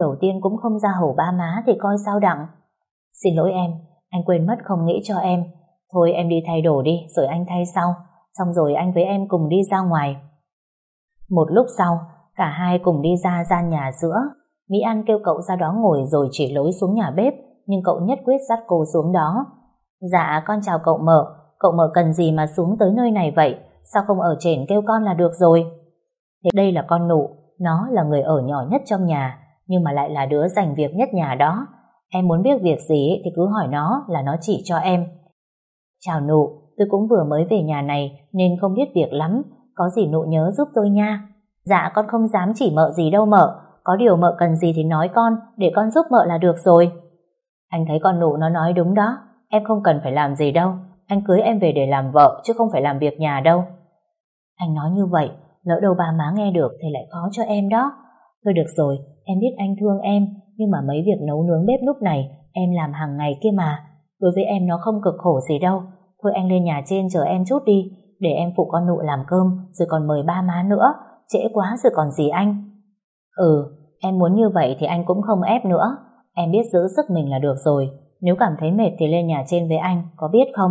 Đầu tiên cũng không ra hầu ba má thì coi sao đặng. Xin lỗi em, anh quên mất không nghĩ cho em. Thôi em đi thay đồ đi, rồi anh thay sau. Xong rồi anh với em cùng đi ra ngoài. Một lúc sau, cả hai cùng đi ra gian nhà giữa. Mỹ An kêu cậu ra đó ngồi rồi chỉ lối xuống nhà bếp, nhưng cậu nhất quyết dắt cô xuống đó. Dạ, con chào cậu mở, Cậu mở cần gì mà xuống tới nơi này vậy? Sao không ở trên kêu con là được rồi? Thế đây là con nụ, nó là người ở nhỏ nhất trong nhà, nhưng mà lại là đứa dành việc nhất nhà đó. Em muốn biết việc gì thì cứ hỏi nó là nó chỉ cho em. Chào nụ, tôi cũng vừa mới về nhà này nên không biết việc lắm, có gì nụ nhớ giúp tôi nha. Dạ con không dám chỉ mợ gì đâu mợ, có điều mợ cần gì thì nói con, để con giúp mợ là được rồi. Anh thấy con nụ nó nói đúng đó, em không cần phải làm gì đâu, anh cưới em về để làm vợ chứ không phải làm việc nhà đâu. Anh nói như vậy, lỡ đâu bà má nghe được thì lại khó cho em đó. Thôi được rồi, em biết anh thương em, nhưng mà mấy việc nấu nướng bếp lúc này em làm hàng ngày kia mà. Đối với em nó không cực khổ gì đâu. Thôi anh lên nhà trên chờ em chút đi, để em phụ con nụ làm cơm, rồi còn mời ba má nữa. Trễ quá rồi còn gì anh. Ừ, em muốn như vậy thì anh cũng không ép nữa. Em biết giữ sức mình là được rồi. Nếu cảm thấy mệt thì lên nhà trên với anh, có biết không?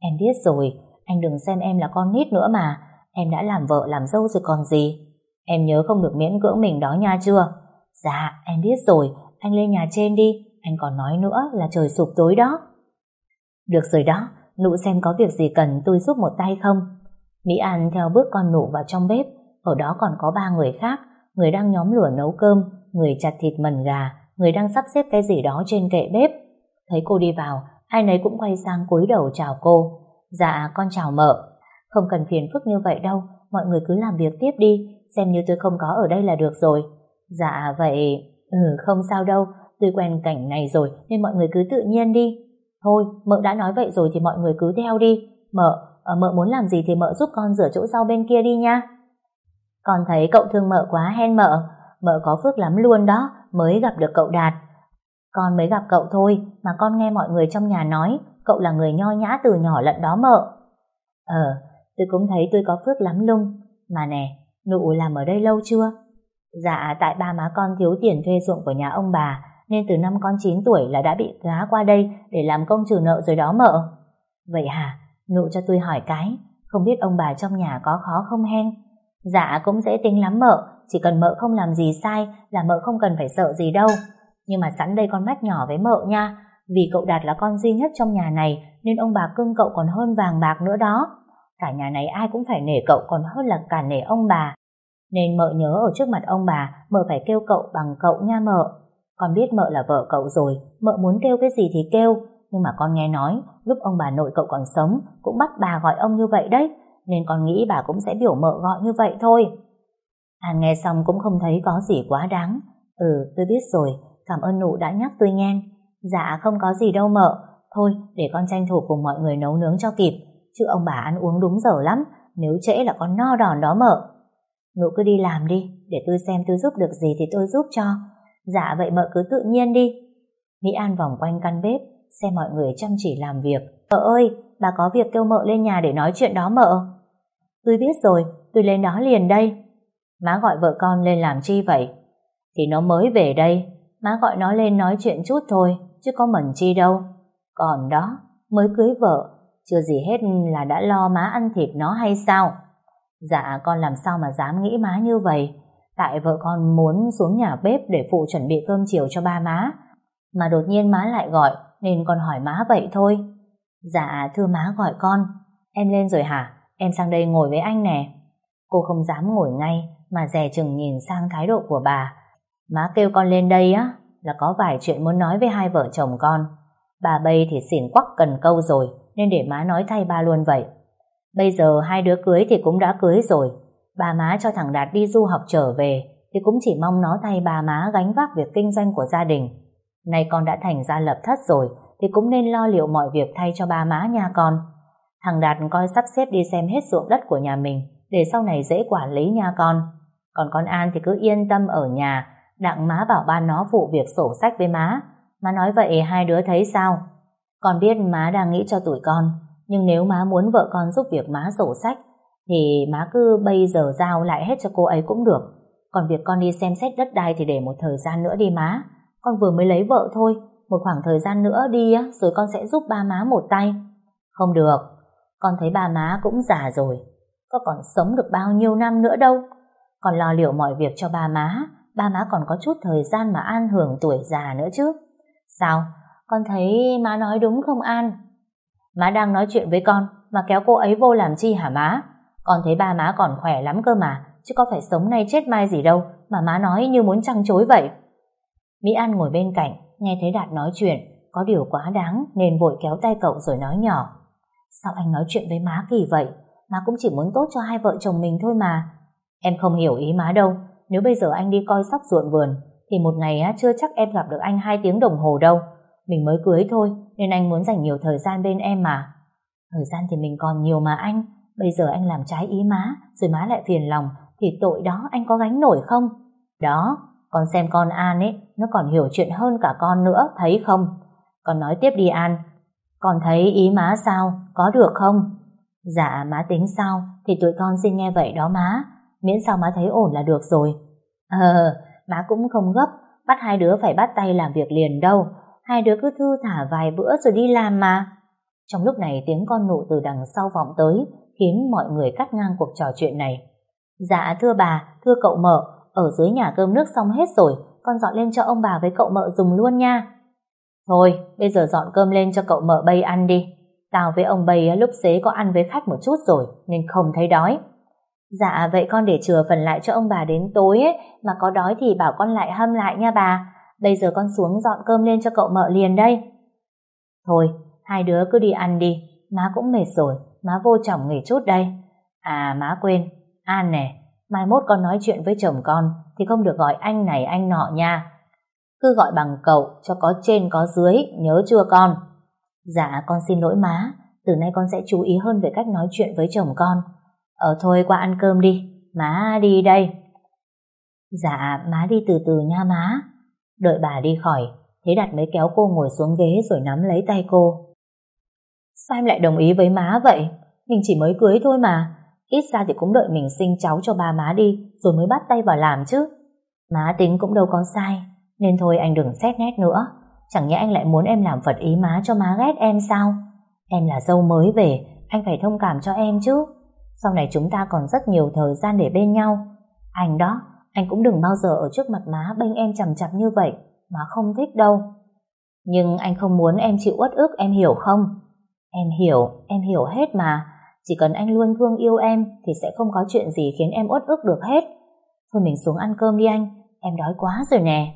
Em biết rồi, anh đừng xem em là con nít nữa mà. Em đã làm vợ làm dâu rồi còn gì. Em nhớ không được miễn cưỡng mình đó nha chưa? Dạ, em biết rồi, anh lên nhà trên đi, anh còn nói nữa là trời sụp tối đó. Được rồi đó, nụ xem có việc gì cần tôi giúp một tay không? Mỹ An theo bước con nụ vào trong bếp, ở đó còn có ba người khác, người đang nhóm lửa nấu cơm, người chặt thịt mần gà, người đang sắp xếp cái gì đó trên kệ bếp. Thấy cô đi vào, ai nấy cũng quay sang cúi đầu chào cô. Dạ, con chào mợ. Không cần phiền phức như vậy đâu, mọi người cứ làm việc tiếp đi, xem như tôi không có ở đây là được rồi. Dạ, vậy... Ừ, không sao đâu, tôi quen cảnh này rồi nên mọi người cứ tự nhiên đi. Thôi, mợ đã nói vậy rồi thì mọi người cứ theo đi. Mợ, à, mợ muốn làm gì thì mợ giúp con rửa chỗ sau bên kia đi nha. Con thấy cậu thương mợ quá hen mợ, mợ có phước lắm luôn đó, mới gặp được cậu Đạt. Con mới gặp cậu thôi, mà con nghe mọi người trong nhà nói, cậu là người nho nhã từ nhỏ lận đó mợ. Ờ, tôi cũng thấy tôi có phước lắm lung. Mà nè, nụ làm ở đây lâu chưa? Dạ, tại ba má con thiếu tiền thuê ruộng của nhà ông bà, nên từ năm con 9 tuổi là đã bị gá qua đây để làm công trừ nợ rồi đó mợ. Vậy hả? Nụ cho tôi hỏi cái, không biết ông bà trong nhà có khó không hen? Dạ cũng dễ tính lắm mợ, chỉ cần mợ không làm gì sai là mợ không cần phải sợ gì đâu. Nhưng mà sẵn đây con mắt nhỏ với mợ nha, vì cậu Đạt là con duy nhất trong nhà này nên ông bà cưng cậu còn hơn vàng bạc nữa đó. Cả nhà này ai cũng phải nể cậu còn hơn là cả nể ông bà. Nên mợ nhớ ở trước mặt ông bà, mợ phải kêu cậu bằng cậu nha mợ. Con biết mợ là vợ cậu rồi, mợ muốn kêu cái gì thì kêu. Nhưng mà con nghe nói, lúc ông bà nội cậu còn sống, cũng bắt bà gọi ông như vậy đấy. Nên con nghĩ bà cũng sẽ biểu mợ gọi như vậy thôi. Hàn nghe xong cũng không thấy có gì quá đáng. Ừ, tôi biết rồi, cảm ơn nụ đã nhắc tôi nghe. Dạ không có gì đâu mợ. Thôi, để con tranh thủ cùng mọi người nấu nướng cho kịp. Chứ ông bà ăn uống đúng giờ lắm, nếu trễ là con no đòn đó mợ. Nụ cứ đi làm đi, để tôi xem tôi giúp được gì thì tôi giúp cho. Dạ vậy mợ cứ tự nhiên đi. Mỹ An vòng quanh căn bếp, xem mọi người chăm chỉ làm việc. Mợ ơi, bà có việc kêu mợ lên nhà để nói chuyện đó mợ. Tôi biết rồi, tôi lên đó liền đây. Má gọi vợ con lên làm chi vậy? Thì nó mới về đây, má gọi nó lên nói chuyện chút thôi, chứ có mẩn chi đâu. Còn đó, mới cưới vợ, chưa gì hết là đã lo má ăn thịt nó hay sao? Dạ con làm sao mà dám nghĩ má như vậy? Tại vợ con muốn xuống nhà bếp Để phụ chuẩn bị cơm chiều cho ba má. Mà đột nhiên má lại gọi, Nên con hỏi má vậy thôi. Dạ thưa má gọi con. Em lên rồi hả? Em sang đây ngồi với anh nè. Cô không dám ngồi ngay, Mà dè chừng nhìn sang thái độ của bà. Má kêu con lên đây á, Là có vài chuyện muốn nói với hai vợ chồng con. Bà bây thì xỉn quắc cần câu rồi. Nên để má nói thay ba luôn vậy Bây giờ hai đứa cưới thì cũng đã cưới rồi. Bà má cho thằng Đạt đi du học trở về thì cũng chỉ mong nó thay bà má gánh vác việc kinh doanh của gia đình. Nay con đã thành gia lập thất rồi thì cũng nên lo liệu mọi việc thay cho ba má nha con. Thằng Đạt coi sắp xếp đi xem hết ruộng đất của nhà mình để sau này dễ quản lý nha con. Còn con An thì cứ yên tâm ở nhà, đặng má bảo ba nó phụ việc sổ sách với má. Má nói vậy hai đứa thấy sao? Con biết má đang nghĩ cho tụi con nhưng nếu má muốn vợ con giúp việc má sổ sách thì má cứ bây giờ giao lại hết cho cô ấy cũng được. Còn việc con đi xem xét đất đai thì để một thời gian nữa đi má. Con vừa mới lấy vợ thôi, một khoảng thời gian nữa đi á, rồi con sẽ giúp ba má một tay. Không được, con thấy ba má cũng già rồi, có còn sống được bao nhiêu năm nữa đâu. Còn lo liệu mọi việc cho ba má, ba má còn có chút thời gian mà an hưởng tuổi già nữa chứ. Sao? Con thấy má nói đúng không An? Má đang nói chuyện với con, mà kéo cô ấy vô làm chi hả má? Con thấy ba má còn khỏe lắm cơ mà, chứ có phải sống nay chết mai gì đâu, mà má nói như muốn trăng chối vậy. Mỹ An ngồi bên cạnh, nghe thấy Đạt nói chuyện, có điều quá đáng nên vội kéo tay cậu rồi nói nhỏ. Sao anh nói chuyện với má kỳ vậy? Má cũng chỉ muốn tốt cho hai vợ chồng mình thôi mà. Em không hiểu ý má đâu, nếu bây giờ anh đi coi sóc ruộng vườn, thì một ngày á, chưa chắc em gặp được anh hai tiếng đồng hồ đâu. Mình mới cưới thôi, nên anh muốn dành nhiều thời gian bên em mà. Thời gian thì mình còn nhiều mà anh, bây giờ anh làm trái ý má, rồi má lại phiền lòng, thì tội đó anh có gánh nổi không? Đó, con xem con An ấy, nó còn hiểu chuyện hơn cả con nữa, thấy không? Con nói tiếp đi An, con thấy ý má sao, có được không? Dạ má tính sao, thì tụi con xin nghe vậy đó má, miễn sao má thấy ổn là được rồi. Ờ, má cũng không gấp, bắt hai đứa phải bắt tay làm việc liền đâu, hai đứa cứ thư thả vài bữa rồi đi làm mà. Trong lúc này tiếng con nụ từ đằng sau vọng tới, khiến mọi người cắt ngang cuộc trò chuyện này. Dạ thưa bà, thưa cậu mợ, ở dưới nhà cơm nước xong hết rồi, con dọn lên cho ông bà với cậu mợ dùng luôn nha. Thôi, bây giờ dọn cơm lên cho cậu mợ bay ăn đi. Tao với ông bay lúc xế có ăn với khách một chút rồi, nên không thấy đói. Dạ, vậy con để chừa phần lại cho ông bà đến tối ấy, mà có đói thì bảo con lại hâm lại nha bà. Bây giờ con xuống dọn cơm lên cho cậu mợ liền đây. Thôi, hai đứa cứ đi ăn đi, má cũng mệt rồi, má vô chồng nghỉ chút đây. À má quên, An nè, mai mốt con nói chuyện với chồng con thì không được gọi anh này anh nọ nha. Cứ gọi bằng cậu cho có trên có dưới, nhớ chưa con? Dạ con xin lỗi má, từ nay con sẽ chú ý hơn về cách nói chuyện với chồng con. Ờ thôi qua ăn cơm đi, má đi đây. Dạ má đi từ từ nha má. Đợi bà đi khỏi, Thế Đạt mới kéo cô ngồi xuống ghế rồi nắm lấy tay cô. Sao em lại đồng ý với má vậy? Mình chỉ mới cưới thôi mà. Ít ra thì cũng đợi mình sinh cháu cho ba má đi rồi mới bắt tay vào làm chứ. Má tính cũng đâu có sai, nên thôi anh đừng xét nét nữa. Chẳng nhẽ anh lại muốn em làm phật ý má cho má ghét em sao? Em là dâu mới về, anh phải thông cảm cho em chứ. Sau này chúng ta còn rất nhiều thời gian để bên nhau. Anh đó, anh cũng đừng bao giờ ở trước mặt má bênh em chầm chập như vậy, má không thích đâu. Nhưng anh không muốn em chịu uất ức, em hiểu không? Em hiểu, em hiểu hết mà. Chỉ cần anh luôn thương yêu em thì sẽ không có chuyện gì khiến em uất ức được hết. Thôi mình xuống ăn cơm đi anh, em đói quá rồi nè.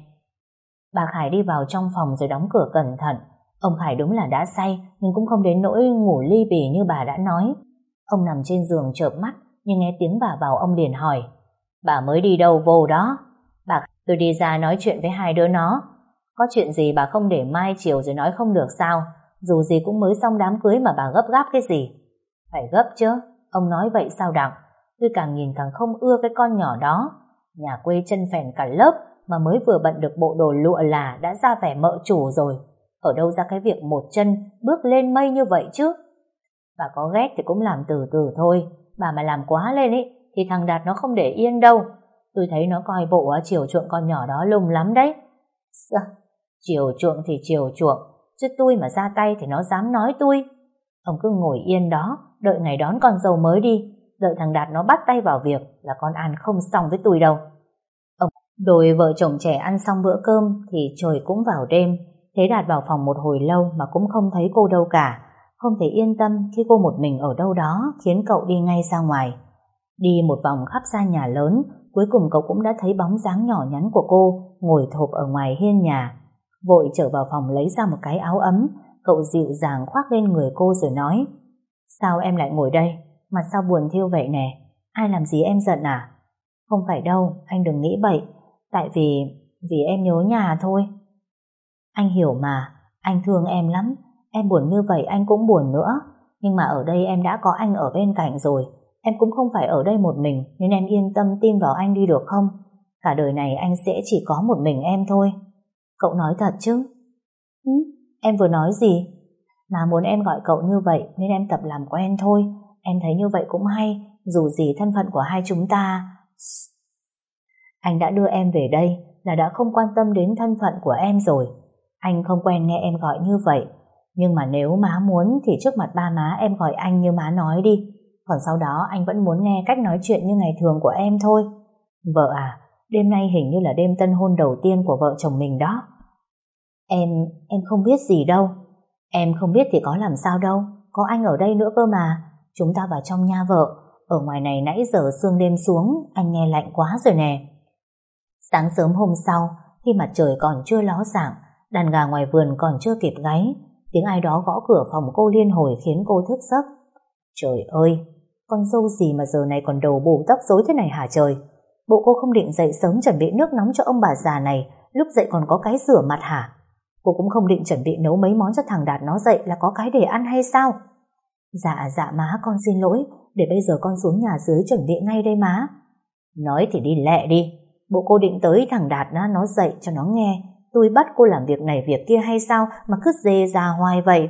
Bà Khải đi vào trong phòng rồi đóng cửa cẩn thận. Ông Khải đúng là đã say nhưng cũng không đến nỗi ngủ ly bì như bà đã nói. Ông nằm trên giường chợp mắt nhưng nghe tiếng bà vào ông liền hỏi Bà mới đi đâu vô đó? Bà tôi đi ra nói chuyện với hai đứa nó. Có chuyện gì bà không để mai chiều rồi nói không được sao? Dù gì cũng mới xong đám cưới mà bà gấp gáp cái gì? Phải gấp chứ, ông nói vậy sao đặng? Tôi càng nhìn càng không ưa cái con nhỏ đó. Nhà quê chân phèn cả lớp mà mới vừa bận được bộ đồ lụa là đã ra vẻ mợ chủ rồi. Ở đâu ra cái việc một chân bước lên mây như vậy chứ? Bà có ghét thì cũng làm từ từ thôi. Bà mà làm quá lên ấy thì thằng Đạt nó không để yên đâu. Tôi thấy nó coi bộ chiều chuộng con nhỏ đó lùng lắm đấy. Sao? Chiều chuộng thì chiều chuộng, chứ tôi mà ra tay thì nó dám nói tôi. Ông cứ ngồi yên đó, đợi ngày đón con dâu mới đi, đợi thằng Đạt nó bắt tay vào việc là con ăn không xong với tôi đâu. Ông đôi vợ chồng trẻ ăn xong bữa cơm thì trời cũng vào đêm, Thế Đạt vào phòng một hồi lâu mà cũng không thấy cô đâu cả, không thể yên tâm khi cô một mình ở đâu đó khiến cậu đi ngay ra ngoài. Đi một vòng khắp xa nhà lớn, cuối cùng cậu cũng đã thấy bóng dáng nhỏ nhắn của cô ngồi thộp ở ngoài hiên nhà. Vội trở vào phòng lấy ra một cái áo ấm, cậu dịu dàng khoác lên người cô rồi nói Sao em lại ngồi đây? Mặt sao buồn thiêu vậy nè? Ai làm gì em giận à? Không phải đâu, anh đừng nghĩ bậy. Tại vì, vì em nhớ nhà thôi. Anh hiểu mà, anh thương em lắm. Em buồn như vậy anh cũng buồn nữa. Nhưng mà ở đây em đã có anh ở bên cạnh rồi. Em cũng không phải ở đây một mình nên em yên tâm tin vào anh đi được không? Cả đời này anh sẽ chỉ có một mình em thôi. Cậu nói thật chứ? Ừ, em vừa nói gì? Mà muốn em gọi cậu như vậy nên em tập làm quen thôi. Em thấy như vậy cũng hay, dù gì thân phận của hai chúng ta. Anh đã đưa em về đây là đã không quan tâm đến thân phận của em rồi. Anh không quen nghe em gọi như vậy. Nhưng mà nếu má muốn thì trước mặt ba má em gọi anh như má nói đi. Còn sau đó anh vẫn muốn nghe cách nói chuyện như ngày thường của em thôi. Vợ à, đêm nay hình như là đêm tân hôn đầu tiên của vợ chồng mình đó. Em, em không biết gì đâu. Em không biết thì có làm sao đâu. Có anh ở đây nữa cơ mà. Chúng ta vào trong nha vợ. Ở ngoài này nãy giờ sương đêm xuống, anh nghe lạnh quá rồi nè. Sáng sớm hôm sau, khi mặt trời còn chưa ló dạng, đàn gà ngoài vườn còn chưa kịp gáy, tiếng ai đó gõ cửa phòng cô liên hồi khiến cô thức giấc. Trời ơi, con dâu gì mà giờ này còn đầu bù tóc rối thế này hả trời? Bộ cô không định dậy sớm chuẩn bị nước nóng cho ông bà già này, lúc dậy còn có cái rửa mặt hả? Cô cũng không định chuẩn bị nấu mấy món cho thằng Đạt nó dậy là có cái để ăn hay sao? Dạ dạ má con xin lỗi, để bây giờ con xuống nhà dưới chuẩn bị ngay đây má. Nói thì đi lẹ đi, bộ cô định tới thằng Đạt nó, nó dậy cho nó nghe, tôi bắt cô làm việc này việc kia hay sao mà cứ dê ra hoài vậy.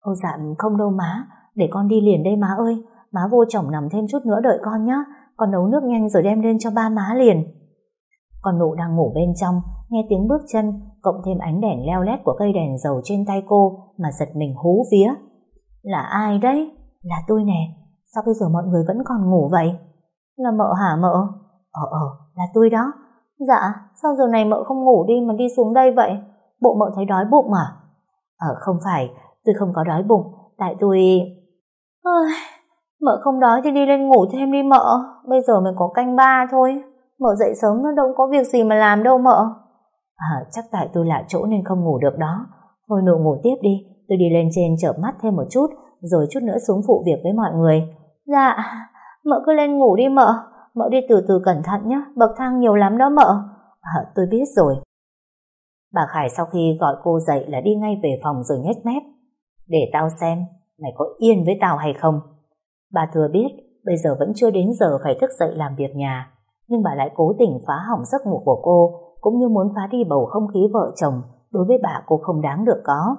Ô dạ không đâu má, để con đi liền đây má ơi, má vô chồng nằm thêm chút nữa đợi con nhé, con nấu nước nhanh rồi đem lên cho ba má liền. Con nụ đang ngủ bên trong, nghe tiếng bước chân, cộng thêm ánh đèn leo lét của cây đèn dầu trên tay cô mà giật mình hú vía. Là ai đấy? Là tôi nè, sao bây giờ mọi người vẫn còn ngủ vậy? Là mợ hả mợ? Ờ ờ, là tôi đó. Dạ, sao giờ này mợ không ngủ đi mà đi xuống đây vậy? Bộ mợ thấy đói bụng à? Ờ không phải, tôi không có đói bụng, tại tôi... Ôi, mợ không đói thì đi lên ngủ thêm đi mợ, bây giờ mình có canh ba thôi. Mợ dậy sớm nó đâu có việc gì mà làm đâu mợ. À, chắc tại tôi lạ chỗ nên không ngủ được đó. Thôi nụ ngủ tiếp đi, tôi đi lên trên chợp mắt thêm một chút, rồi chút nữa xuống phụ việc với mọi người. Dạ, mợ cứ lên ngủ đi mợ, mợ đi từ từ cẩn thận nhé, bậc thang nhiều lắm đó mợ. À, tôi biết rồi. Bà Khải sau khi gọi cô dậy là đi ngay về phòng rồi nhếch mép. Để tao xem, mày có yên với tao hay không? Bà thừa biết, bây giờ vẫn chưa đến giờ phải thức dậy làm việc nhà, nhưng bà lại cố tình phá hỏng giấc ngủ của cô, cũng như muốn phá đi bầu không khí vợ chồng, đối với bà cô không đáng được có.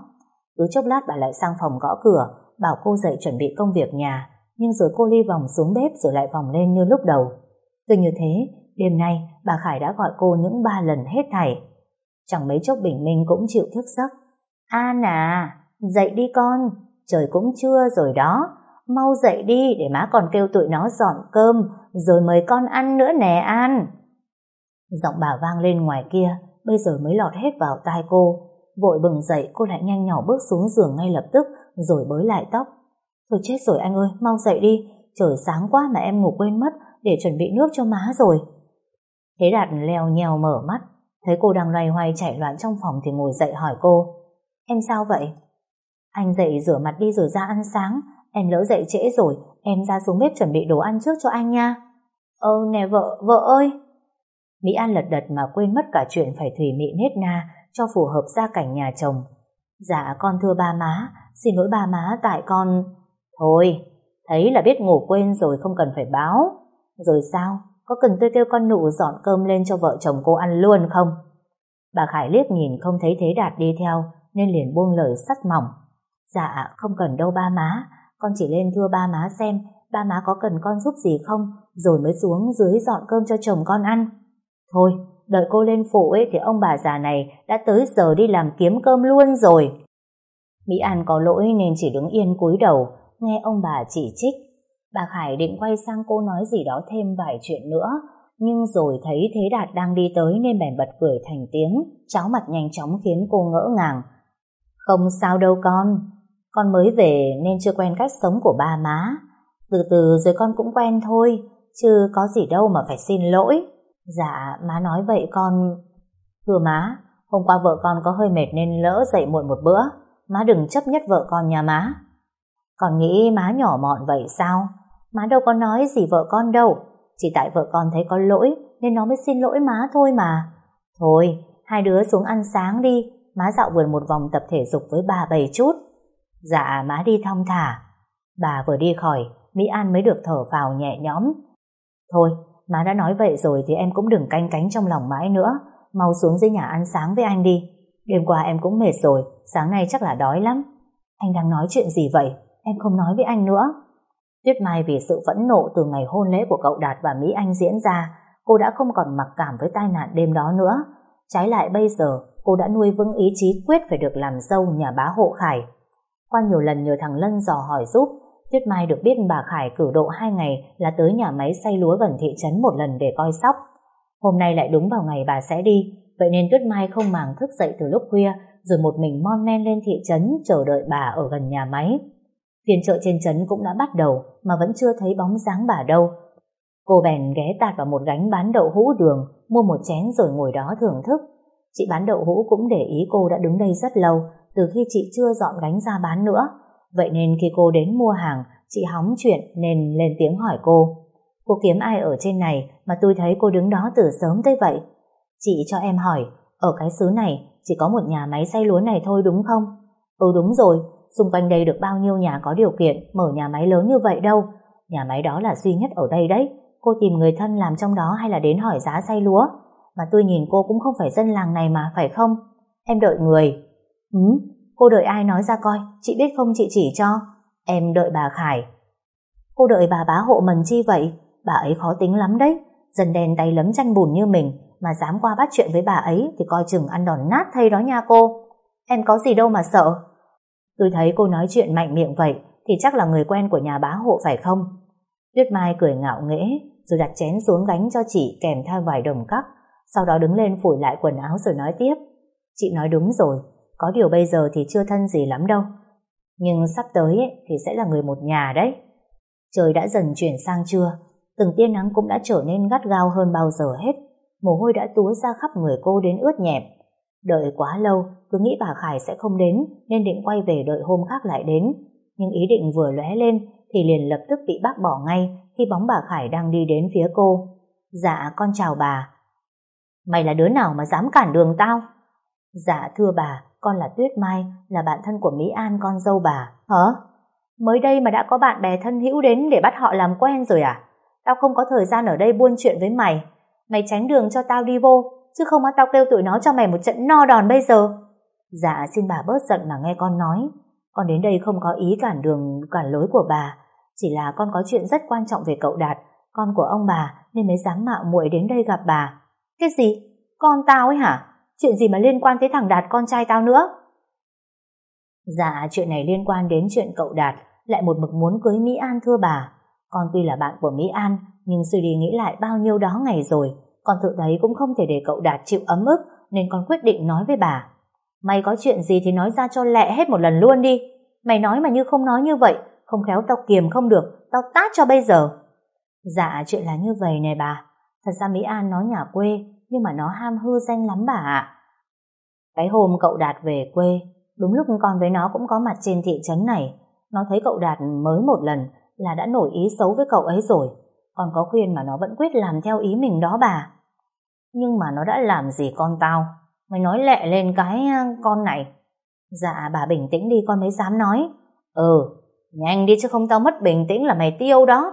Cứ chốc lát bà lại sang phòng gõ cửa, bảo cô dậy chuẩn bị công việc nhà, nhưng rồi cô ly vòng xuống bếp rồi lại vòng lên như lúc đầu. từ như thế, đêm nay bà Khải đã gọi cô những ba lần hết thảy. Chẳng mấy chốc Bình Minh cũng chịu thức giấc. An à, dậy đi con, trời cũng trưa rồi đó, mau dậy đi để má còn kêu tụi nó dọn cơm, rồi mời con ăn nữa nè An. Giọng bà vang lên ngoài kia, bây giờ mới lọt hết vào tai cô. Vội bừng dậy cô lại nhanh nhỏ bước xuống giường ngay lập tức, rồi bới lại tóc. Thôi chết rồi anh ơi, mau dậy đi, trời sáng quá mà em ngủ quên mất, để chuẩn bị nước cho má rồi. Thế Đạt leo nhèo mở mắt, thấy cô đang loay hoay chạy loạn trong phòng thì ngồi dậy hỏi cô. Em sao vậy? Anh dậy rửa mặt đi rồi ra ăn sáng, em lỡ dậy trễ rồi, em ra xuống bếp chuẩn bị đồ ăn trước cho anh nha. Ơ nè vợ, vợ ơi! Mỹ An lật đật mà quên mất cả chuyện phải thủy mị nết na cho phù hợp gia cảnh nhà chồng. Dạ con thưa ba má, xin lỗi ba má tại con... Thôi, thấy là biết ngủ quên rồi không cần phải báo. Rồi sao? Có cần tôi kêu con nụ dọn cơm lên cho vợ chồng cô ăn luôn không? Bà Khải liếc nhìn không thấy Thế Đạt đi theo nên liền buông lời sắt mỏng. Dạ, không cần đâu ba má. Con chỉ lên thưa ba má xem ba má có cần con giúp gì không rồi mới xuống dưới dọn cơm cho chồng con ăn. Thôi, đợi cô lên phụ ấy thì ông bà già này đã tới giờ đi làm kiếm cơm luôn rồi. Mỹ An có lỗi nên chỉ đứng yên cúi đầu, nghe ông bà chỉ trích. Bà Khải định quay sang cô nói gì đó thêm vài chuyện nữa, nhưng rồi thấy Thế Đạt đang đi tới nên bèn bật cười thành tiếng, cháo mặt nhanh chóng khiến cô ngỡ ngàng. Không sao đâu con, con mới về nên chưa quen cách sống của ba má. Từ từ rồi con cũng quen thôi, chứ có gì đâu mà phải xin lỗi. Dạ, má nói vậy con... Thưa má, hôm qua vợ con có hơi mệt nên lỡ dậy muộn một bữa. Má đừng chấp nhất vợ con nhà má. Còn nghĩ má nhỏ mọn vậy sao? Má đâu có nói gì vợ con đâu. Chỉ tại vợ con thấy có lỗi nên nó mới xin lỗi má thôi mà. Thôi, hai đứa xuống ăn sáng đi. Má dạo vườn một vòng tập thể dục với bà bầy chút. Dạ, má đi thong thả. Bà vừa đi khỏi, Mỹ An mới được thở vào nhẹ nhõm. Thôi, má đã nói vậy rồi thì em cũng đừng canh cánh trong lòng mãi nữa. Mau xuống dưới nhà ăn sáng với anh đi. Đêm qua em cũng mệt rồi, sáng nay chắc là đói lắm. Anh đang nói chuyện gì vậy? Em không nói với anh nữa. Tuyết Mai vì sự phẫn nộ từ ngày hôn lễ của cậu Đạt và Mỹ Anh diễn ra, cô đã không còn mặc cảm với tai nạn đêm đó nữa. Trái lại bây giờ, cô đã nuôi vững ý chí quyết phải được làm dâu nhà bá hộ Khải. Qua nhiều lần nhờ thằng Lân dò hỏi giúp, Tuyết Mai được biết bà Khải cử độ hai ngày là tới nhà máy xay lúa gần thị trấn một lần để coi sóc. Hôm nay lại đúng vào ngày bà sẽ đi, vậy nên Tuyết Mai không màng thức dậy từ lúc khuya, rồi một mình mon men lên thị trấn chờ đợi bà ở gần nhà máy. Phiên chợ trên trấn cũng đã bắt đầu mà vẫn chưa thấy bóng dáng bà đâu. Cô bèn ghé tạt vào một gánh bán đậu hũ đường, mua một chén rồi ngồi đó thưởng thức. Chị bán đậu hũ cũng để ý cô đã đứng đây rất lâu, từ khi chị chưa dọn gánh ra bán nữa. Vậy nên khi cô đến mua hàng, chị hóng chuyện nên lên tiếng hỏi cô. Cô kiếm ai ở trên này mà tôi thấy cô đứng đó từ sớm tới vậy? Chị cho em hỏi, ở cái xứ này chỉ có một nhà máy xay lúa này thôi đúng không? Ừ đúng rồi, xung quanh đây được bao nhiêu nhà có điều kiện mở nhà máy lớn như vậy đâu. Nhà máy đó là duy nhất ở đây đấy. Cô tìm người thân làm trong đó hay là đến hỏi giá xay lúa? Mà tôi nhìn cô cũng không phải dân làng này mà, phải không? Em đợi người. Ừ, cô đợi ai nói ra coi, chị biết không chị chỉ cho. Em đợi bà Khải. Cô đợi bà bá hộ mần chi vậy? Bà ấy khó tính lắm đấy. Dần đèn tay lấm chăn bùn như mình mà dám qua bắt chuyện với bà ấy thì coi chừng ăn đòn nát thay đó nha cô. Em có gì đâu mà sợ. Tôi thấy cô nói chuyện mạnh miệng vậy thì chắc là người quen của nhà bá hộ phải không? Tuyết Mai cười ngạo nghễ rồi đặt chén xuống gánh cho chị kèm theo vài đồng cắc sau đó đứng lên phủi lại quần áo rồi nói tiếp Chị nói đúng rồi có điều bây giờ thì chưa thân gì lắm đâu. Nhưng sắp tới ấy, thì sẽ là người một nhà đấy. Trời đã dần chuyển sang trưa từng tia nắng cũng đã trở nên gắt gao hơn bao giờ hết. Mồ hôi đã túa ra khắp người cô đến ướt nhẹp. Đợi quá lâu cứ nghĩ bà Khải sẽ không đến nên định quay về đợi hôm khác lại đến. Nhưng ý định vừa lóe lên thì liền lập tức bị bác bỏ ngay khi bóng bà Khải đang đi đến phía cô. Dạ con chào bà. Mày là đứa nào mà dám cản đường tao? Dạ thưa bà, con là Tuyết Mai, là bạn thân của Mỹ An con dâu bà. Hả? Mới đây mà đã có bạn bè thân hữu đến để bắt họ làm quen rồi à? Tao không có thời gian ở đây buôn chuyện với mày. Mày tránh đường cho tao đi vô, chứ không á tao kêu tụi nó cho mày một trận no đòn bây giờ. Dạ xin bà bớt giận mà nghe con nói. Con đến đây không có ý cản đường, cản lối của bà. Chỉ là con có chuyện rất quan trọng về cậu Đạt, con của ông bà, nên mới dám mạo muội đến đây gặp bà. Cái gì? Con tao ấy hả? Chuyện gì mà liên quan tới thằng Đạt con trai tao nữa? Dạ, chuyện này liên quan đến chuyện cậu Đạt lại một mực muốn cưới Mỹ An thưa bà. Con tuy là bạn của Mỹ An, nhưng suy đi nghĩ lại bao nhiêu đó ngày rồi, con tự thấy cũng không thể để cậu Đạt chịu ấm ức, nên con quyết định nói với bà. Mày có chuyện gì thì nói ra cho lẹ hết một lần luôn đi. Mày nói mà như không nói như vậy, không khéo tao kiềm không được, tao tát cho bây giờ. Dạ, chuyện là như vậy này bà. Thật ra Mỹ An nói nhà quê, nhưng mà nó ham hư danh lắm bà ạ. Cái hôm cậu Đạt về quê, đúng lúc con với nó cũng có mặt trên thị trấn này, nó thấy cậu Đạt mới một lần là đã nổi ý xấu với cậu ấy rồi. Còn có khuyên mà nó vẫn quyết làm theo ý mình đó bà. Nhưng mà nó đã làm gì con tao? Mày nói lẹ lên cái con này. Dạ bà bình tĩnh đi con mới dám nói. Ừ, nhanh đi chứ không tao mất bình tĩnh là mày tiêu đó.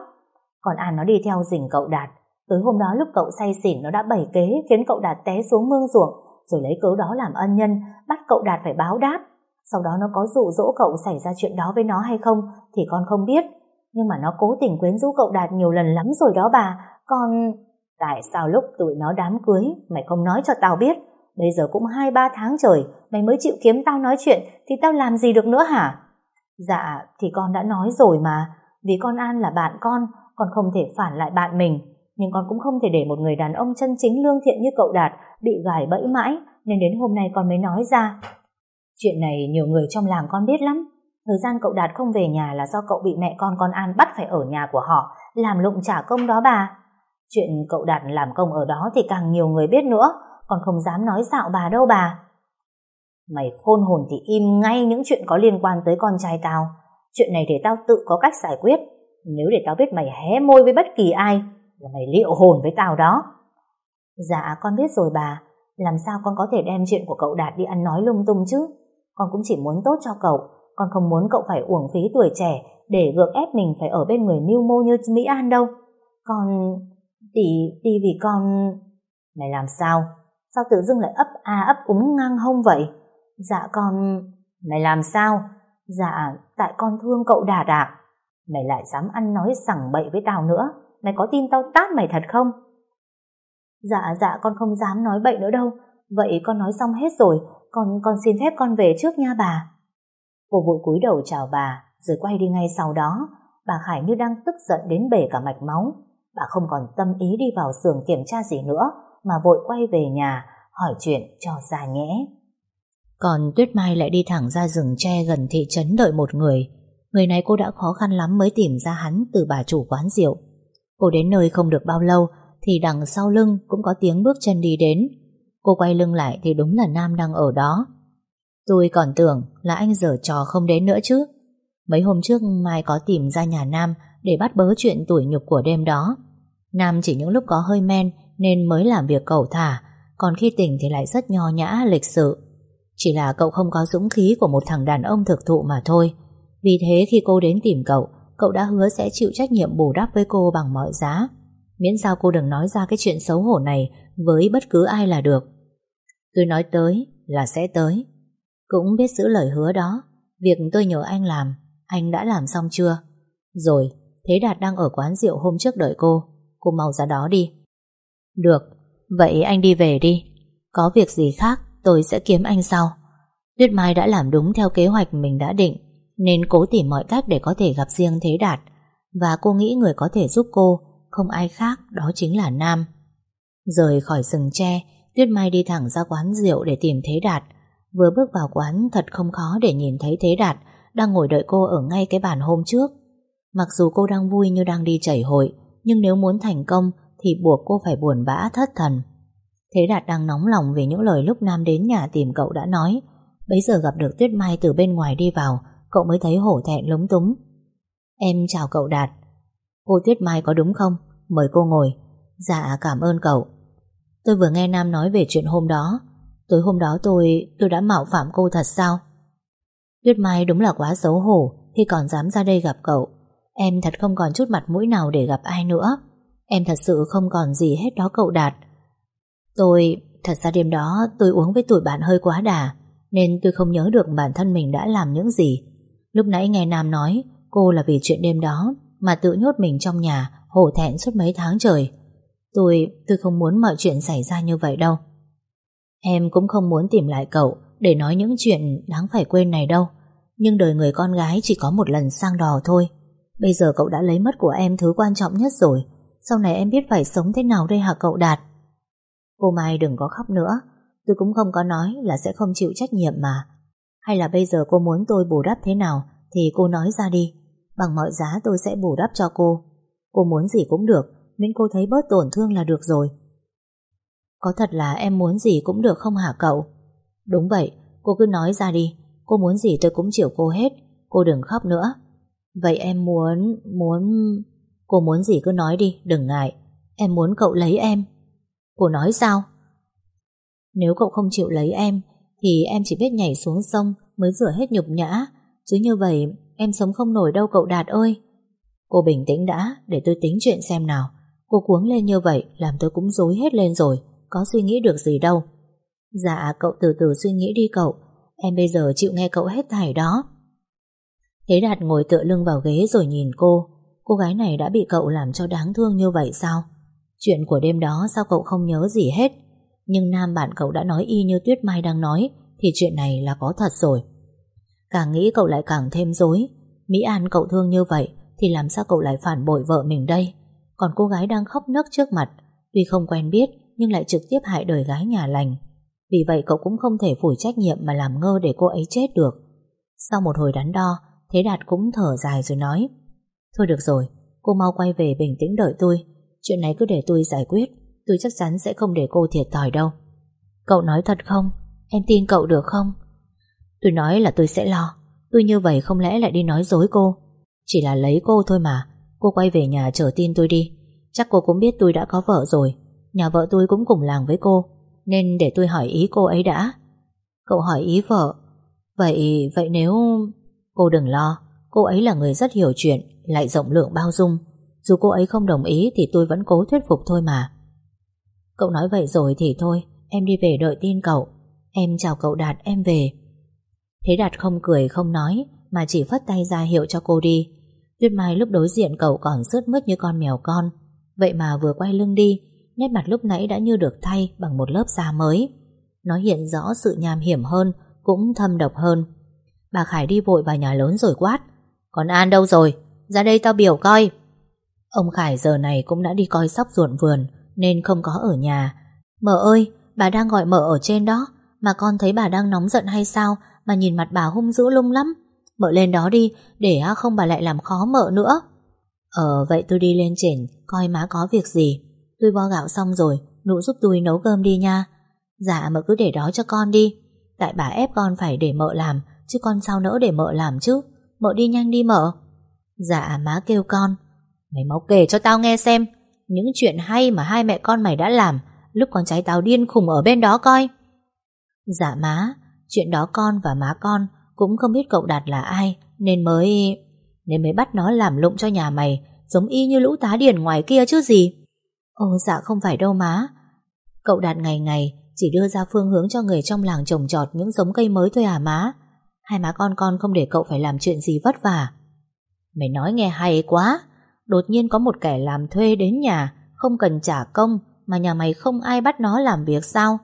Còn An nó đi theo rình cậu Đạt Tới hôm đó lúc cậu say xỉn nó đã bày kế, khiến cậu Đạt té xuống mương ruộng, rồi lấy cớ đó làm ân nhân, bắt cậu Đạt phải báo đáp. Sau đó nó có dụ dỗ cậu xảy ra chuyện đó với nó hay không thì con không biết. Nhưng mà nó cố tình quyến rũ cậu Đạt nhiều lần lắm rồi đó bà. Con... Tại sao lúc tụi nó đám cưới, mày không nói cho tao biết? Bây giờ cũng hai, ba tháng trời, mày mới chịu kiếm tao nói chuyện, thì tao làm gì được nữa hả? Dạ thì con đã nói rồi mà vì con An là bạn con con không thể phản lại bạn mình nhưng con cũng không thể để một người đàn ông chân chính lương thiện như cậu Đạt bị gài bẫy mãi, nên đến hôm nay con mới nói ra. Chuyện này nhiều người trong làng con biết lắm. Thời gian cậu Đạt không về nhà là do cậu bị mẹ con con An bắt phải ở nhà của họ, làm lụng trả công đó bà. Chuyện cậu Đạt làm công ở đó thì càng nhiều người biết nữa, còn không dám nói dạo bà đâu bà. Mày khôn hồn thì im ngay những chuyện có liên quan tới con trai tao. Chuyện này để tao tự có cách giải quyết. Nếu để tao biết mày hé môi với bất kỳ ai, là mày liệu hồn với tao đó. Dạ con biết rồi bà, làm sao con có thể đem chuyện của cậu Đạt đi ăn nói lung tung chứ? Con cũng chỉ muốn tốt cho cậu, con không muốn cậu phải uổng phí tuổi trẻ để gượng ép mình phải ở bên người mưu mô như Mỹ An đâu. Con... Đi, đi vì con... Mày làm sao? Sao tự dưng lại ấp a ấp úng ngang hông vậy? Dạ con... Mày làm sao? Dạ, tại con thương cậu Đạt ạ. Mày lại dám ăn nói sẳng bậy với tao nữa. Mày có tin tao tát mày thật không? Dạ dạ con không dám nói bậy nữa đâu. Vậy con nói xong hết rồi, Con con xin phép con về trước nha bà. Cô vội cúi đầu chào bà, Rồi quay đi ngay sau đó. Bà Khải như đang tức giận đến bể cả mạch máu. Bà không còn tâm ý đi vào xưởng kiểm tra gì nữa, Mà vội quay về nhà, Hỏi chuyện cho ra nhẽ Còn Tuyết Mai lại đi thẳng ra rừng tre gần thị trấn đợi một người. Người này cô đã khó khăn lắm mới tìm ra hắn từ bà chủ quán rượu. Cô đến nơi không được bao lâu, Thì đằng sau lưng cũng có tiếng bước chân đi đến. Cô quay lưng lại thì đúng là Nam đang ở đó. Tôi còn tưởng là anh dở trò không đến nữa chứ. Mấy hôm trước Mai có tìm ra nhà Nam Để bắt bớ chuyện tuổi nhục của đêm đó. Nam chỉ những lúc có hơi men Nên mới làm việc cầu thả, Còn khi tỉnh thì lại rất nho nhã, lịch sự. Chỉ là cậu không có dũng khí Của một thằng đàn ông thực thụ mà thôi. Vì thế khi cô đến tìm cậu Cậu đã hứa sẽ chịu trách nhiệm bù đắp với cô bằng mọi giá. Miễn sao cô đừng nói ra cái chuyện xấu hổ này Với bất cứ ai là được. Tôi nói tới là sẽ tới. Cũng biết giữ lời hứa đó, Việc tôi nhờ anh làm, Anh đã làm xong chưa? Rồi, Thế Đạt đang ở quán rượu hôm trước đợi cô. Cô mau ra đó đi. Được, Vậy anh đi về đi. Có việc gì khác, tôi sẽ kiếm anh sau. Tuyết Mai đã làm đúng theo kế hoạch mình đã định. Nên cố tìm mọi cách để có thể gặp riêng Thế Đạt, Và cô nghĩ người có thể giúp cô Không ai khác đó chính là Nam. Rời khỏi rừng tre, Tuyết Mai đi thẳng ra quán rượu để tìm Thế Đạt. Vừa bước vào quán, thật không khó để nhìn thấy Thế Đạt Đang ngồi đợi cô ở ngay cái bàn hôm trước. Mặc dù cô đang vui như đang đi chảy hội, Nhưng nếu muốn thành công Thì buộc cô phải buồn bã thất thần. Thế Đạt đang nóng lòng vì những lời lúc Nam đến nhà tìm cậu đã nói. Bấy giờ gặp được Tuyết Mai từ bên ngoài đi vào Cậu mới thấy hổ thẹn lúng túng. Em chào cậu Đạt. Cô Tuyết Mai có đúng không? Mời cô ngồi. Dạ cảm ơn cậu. Tôi vừa nghe Nam nói về chuyện hôm đó. Tối hôm đó tôi tôi đã mạo phạm cô thật sao? Tuyết Mai đúng là quá xấu hổ Khi còn dám ra đây gặp cậu. Em thật không còn chút mặt mũi nào để gặp ai nữa. Em thật sự không còn gì hết đó cậu Đạt. Tôi, Thật ra đêm đó tôi uống với tụi bạn hơi quá đà, Nên tôi không nhớ được bản thân mình đã làm những gì. Lúc nãy nghe Nam nói Cô là vì chuyện đêm đó Mà tự nhốt mình trong nhà Hổ thẹn suốt mấy tháng trời. Tôi, tôi không muốn mọi chuyện xảy ra như vậy đâu. Em cũng không muốn tìm lại cậu Để nói những chuyện đáng phải quên này đâu. Nhưng đời người con gái chỉ có một lần sang đò thôi. Bây giờ cậu đã lấy mất của em thứ quan trọng nhất rồi. Sau này em biết phải sống thế nào đây hả cậu Đạt? Cô Mai đừng có khóc nữa. Tôi cũng không có nói là sẽ không chịu trách nhiệm mà. Hay là bây giờ cô muốn tôi bù đắp thế nào Thì cô nói ra đi. Bằng mọi giá tôi sẽ bù đắp cho cô. Cô muốn gì cũng được Miễn cô thấy bớt tổn thương là được rồi. Có thật là em muốn gì cũng được không hả cậu? Đúng vậy Cô cứ nói ra đi. Cô muốn gì tôi cũng chịu cô hết Cô đừng khóc nữa. Vậy em muốn... muốn... Cô muốn gì cứ nói đi, đừng ngại. Em muốn cậu lấy em. Cô nói sao? Nếu cậu không chịu lấy em thì em chỉ biết nhảy xuống sông Mới rửa hết nhục nhã. Chứ như vậy, em sống không nổi đâu cậu Đạt ơi. Cô bình tĩnh đã, Để tôi tính chuyện xem nào. Cô cuống lên như vậy, Làm tôi cũng rối hết lên rồi. Có suy nghĩ được gì đâu. Dạ cậu từ từ suy nghĩ đi cậu. Em bây giờ chịu nghe cậu hết thảy đó. Thế Đạt ngồi tựa lưng vào ghế rồi nhìn cô. Cô gái này đã bị cậu làm cho đáng thương như vậy sao? Chuyện của đêm đó sao cậu không nhớ gì hết? Nhưng nam bạn cậu đã nói y như Tuyết Mai đang nói Thì chuyện này là có thật rồi. Càng nghĩ cậu lại càng thêm dối Mỹ An cậu thương như vậy Thì làm sao cậu lại phản bội vợ mình đây? Còn cô gái đang khóc nấc trước mặt Tuy không quen biết Nhưng lại trực tiếp hại đời gái nhà lành. Vì vậy cậu cũng không thể phủi trách nhiệm Mà làm ngơ để cô ấy chết được. Sau một hồi đắn đo Thế Đạt cũng thở dài rồi nói Thôi được rồi, cô mau quay về bình tĩnh đợi tôi. Chuyện này cứ để tôi giải quyết. Tôi chắc chắn sẽ không để cô thiệt thòi đâu. Cậu nói thật không? Em tin cậu được không? Tôi nói là tôi sẽ lo. Tôi như vậy không lẽ lại đi nói dối cô? Chỉ là lấy cô thôi mà. Cô quay về nhà chờ tin tôi đi. Chắc cô cũng biết tôi đã có vợ rồi. Nhà vợ tôi cũng cùng làng với cô Nên để tôi hỏi ý cô ấy đã. Cậu hỏi ý vợ. Vậy, vậy nếu... Cô đừng lo Cô ấy là người rất hiểu chuyện Lại rộng lượng bao dung. Dù cô ấy không đồng ý thì tôi vẫn cố thuyết phục thôi mà. Cậu nói vậy rồi thì thôi Em đi về đợi tin cậu Em chào cậu Đạt em về Thế Đạt không cười không nói Mà chỉ phất tay ra hiệu cho cô đi Tuyết Mai lúc đối diện cậu còn sướt mướt như con mèo con Vậy mà vừa quay lưng đi nét mặt lúc nãy đã như được thay bằng một lớp da mới. Nó hiện rõ sự nham hiểm hơn, cũng thâm độc hơn. Bà Khải đi vội vào nhà lớn rồi quát. Còn An đâu rồi? Ra đây tao biểu coi. Ông Khải giờ này cũng đã đi coi sóc ruộng vườn, nên không có ở nhà. Mợ ơi, bà đang gọi mợ ở trên đó, mà con thấy bà đang nóng giận hay sao, mà nhìn mặt bà hung dữ lung lắm. Mợ lên đó đi, để không bà lại làm khó mợ nữa. Ờ, vậy tôi đi lên trên, coi má có việc gì. Tôi vo gạo xong rồi, nụ giúp tôi nấu cơm đi nha. Dạ, mợ cứ để đó cho con đi. Tại bà ép con phải để mợ làm, chứ con sao nỡ để mợ làm chứ. Mợ đi nhanh đi mợ. Dạ, má kêu con. Mày mau kể cho tao nghe xem, những chuyện hay mà hai mẹ con mày đã làm lúc con trai tao điên khùng ở bên đó coi. Dạ má, chuyện đó con và má con cũng không biết cậu Đạt là ai nên mới... nên mới bắt nó làm lụng cho nhà mày giống y như lũ tá điền ngoài kia chứ gì. Ồ dạ không phải đâu má. Cậu Đạt ngày ngày chỉ đưa ra phương hướng cho người trong làng trồng trọt những giống cây mới thôi à má. Hai má con con không để cậu phải làm chuyện gì vất vả. Mày nói nghe hay quá. Đột nhiên có một kẻ làm thuê đến nhà, không cần trả công, mà nhà mày không ai bắt nó làm việc sao?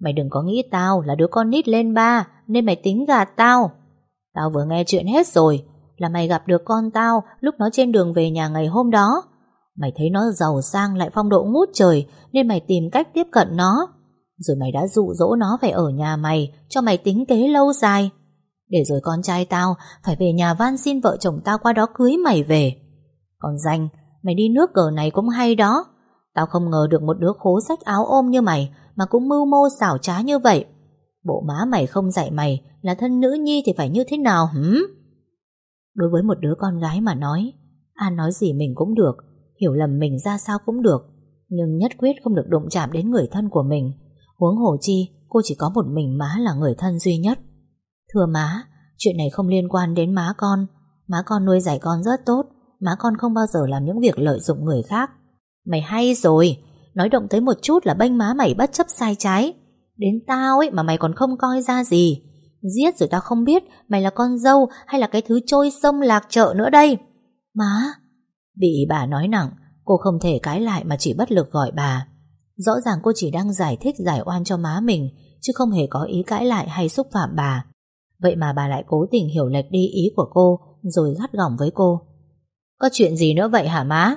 Mày đừng có nghĩ tao là đứa con nít lên ba, nên mày tính gạt tao. Tao vừa nghe chuyện hết rồi, là mày gặp được con tao lúc nó trên đường về nhà ngày hôm đó. Mày thấy nó giàu sang lại phong độ ngút trời, nên mày tìm cách tiếp cận nó. Rồi mày đã dụ dỗ nó phải ở nhà mày, cho mày tính kế lâu dài. Để rồi con trai tao phải về nhà van xin vợ chồng tao qua đó cưới mày về. Còn danh, mày đi nước cờ này cũng hay đó. Tao không ngờ được một đứa khố sách áo ôm như mày mà cũng mưu mô xảo trá như vậy. Bộ má mày không dạy mày là thân nữ nhi thì phải như thế nào hử? Đối với một đứa con gái mà nói, An nói gì mình cũng được, hiểu lầm mình ra sao cũng được, nhưng nhất quyết không được đụng chạm đến người thân của mình. Huống hồ chi, cô chỉ có một mình má là người thân duy nhất. Thưa má, chuyện này không liên quan đến má con. Má con nuôi dạy con rất tốt, má con không bao giờ làm những việc lợi dụng người khác. Mày hay rồi, nói động tới một chút là bênh má mày bất chấp sai trái. Đến tao ấy mà mày còn không coi ra gì. Giết rồi tao không biết mày là con dâu hay là cái thứ trôi sông lạc chợ nữa đây. Má! Bị bà nói nặng, cô không thể cãi lại mà chỉ bất lực gọi bà. Rõ ràng cô chỉ đang giải thích giải oan cho má mình, chứ không hề có ý cãi lại hay xúc phạm bà. Vậy mà bà lại cố tình hiểu lệch đi ý của cô, rồi gắt gỏng với cô. Có chuyện gì nữa vậy hả má?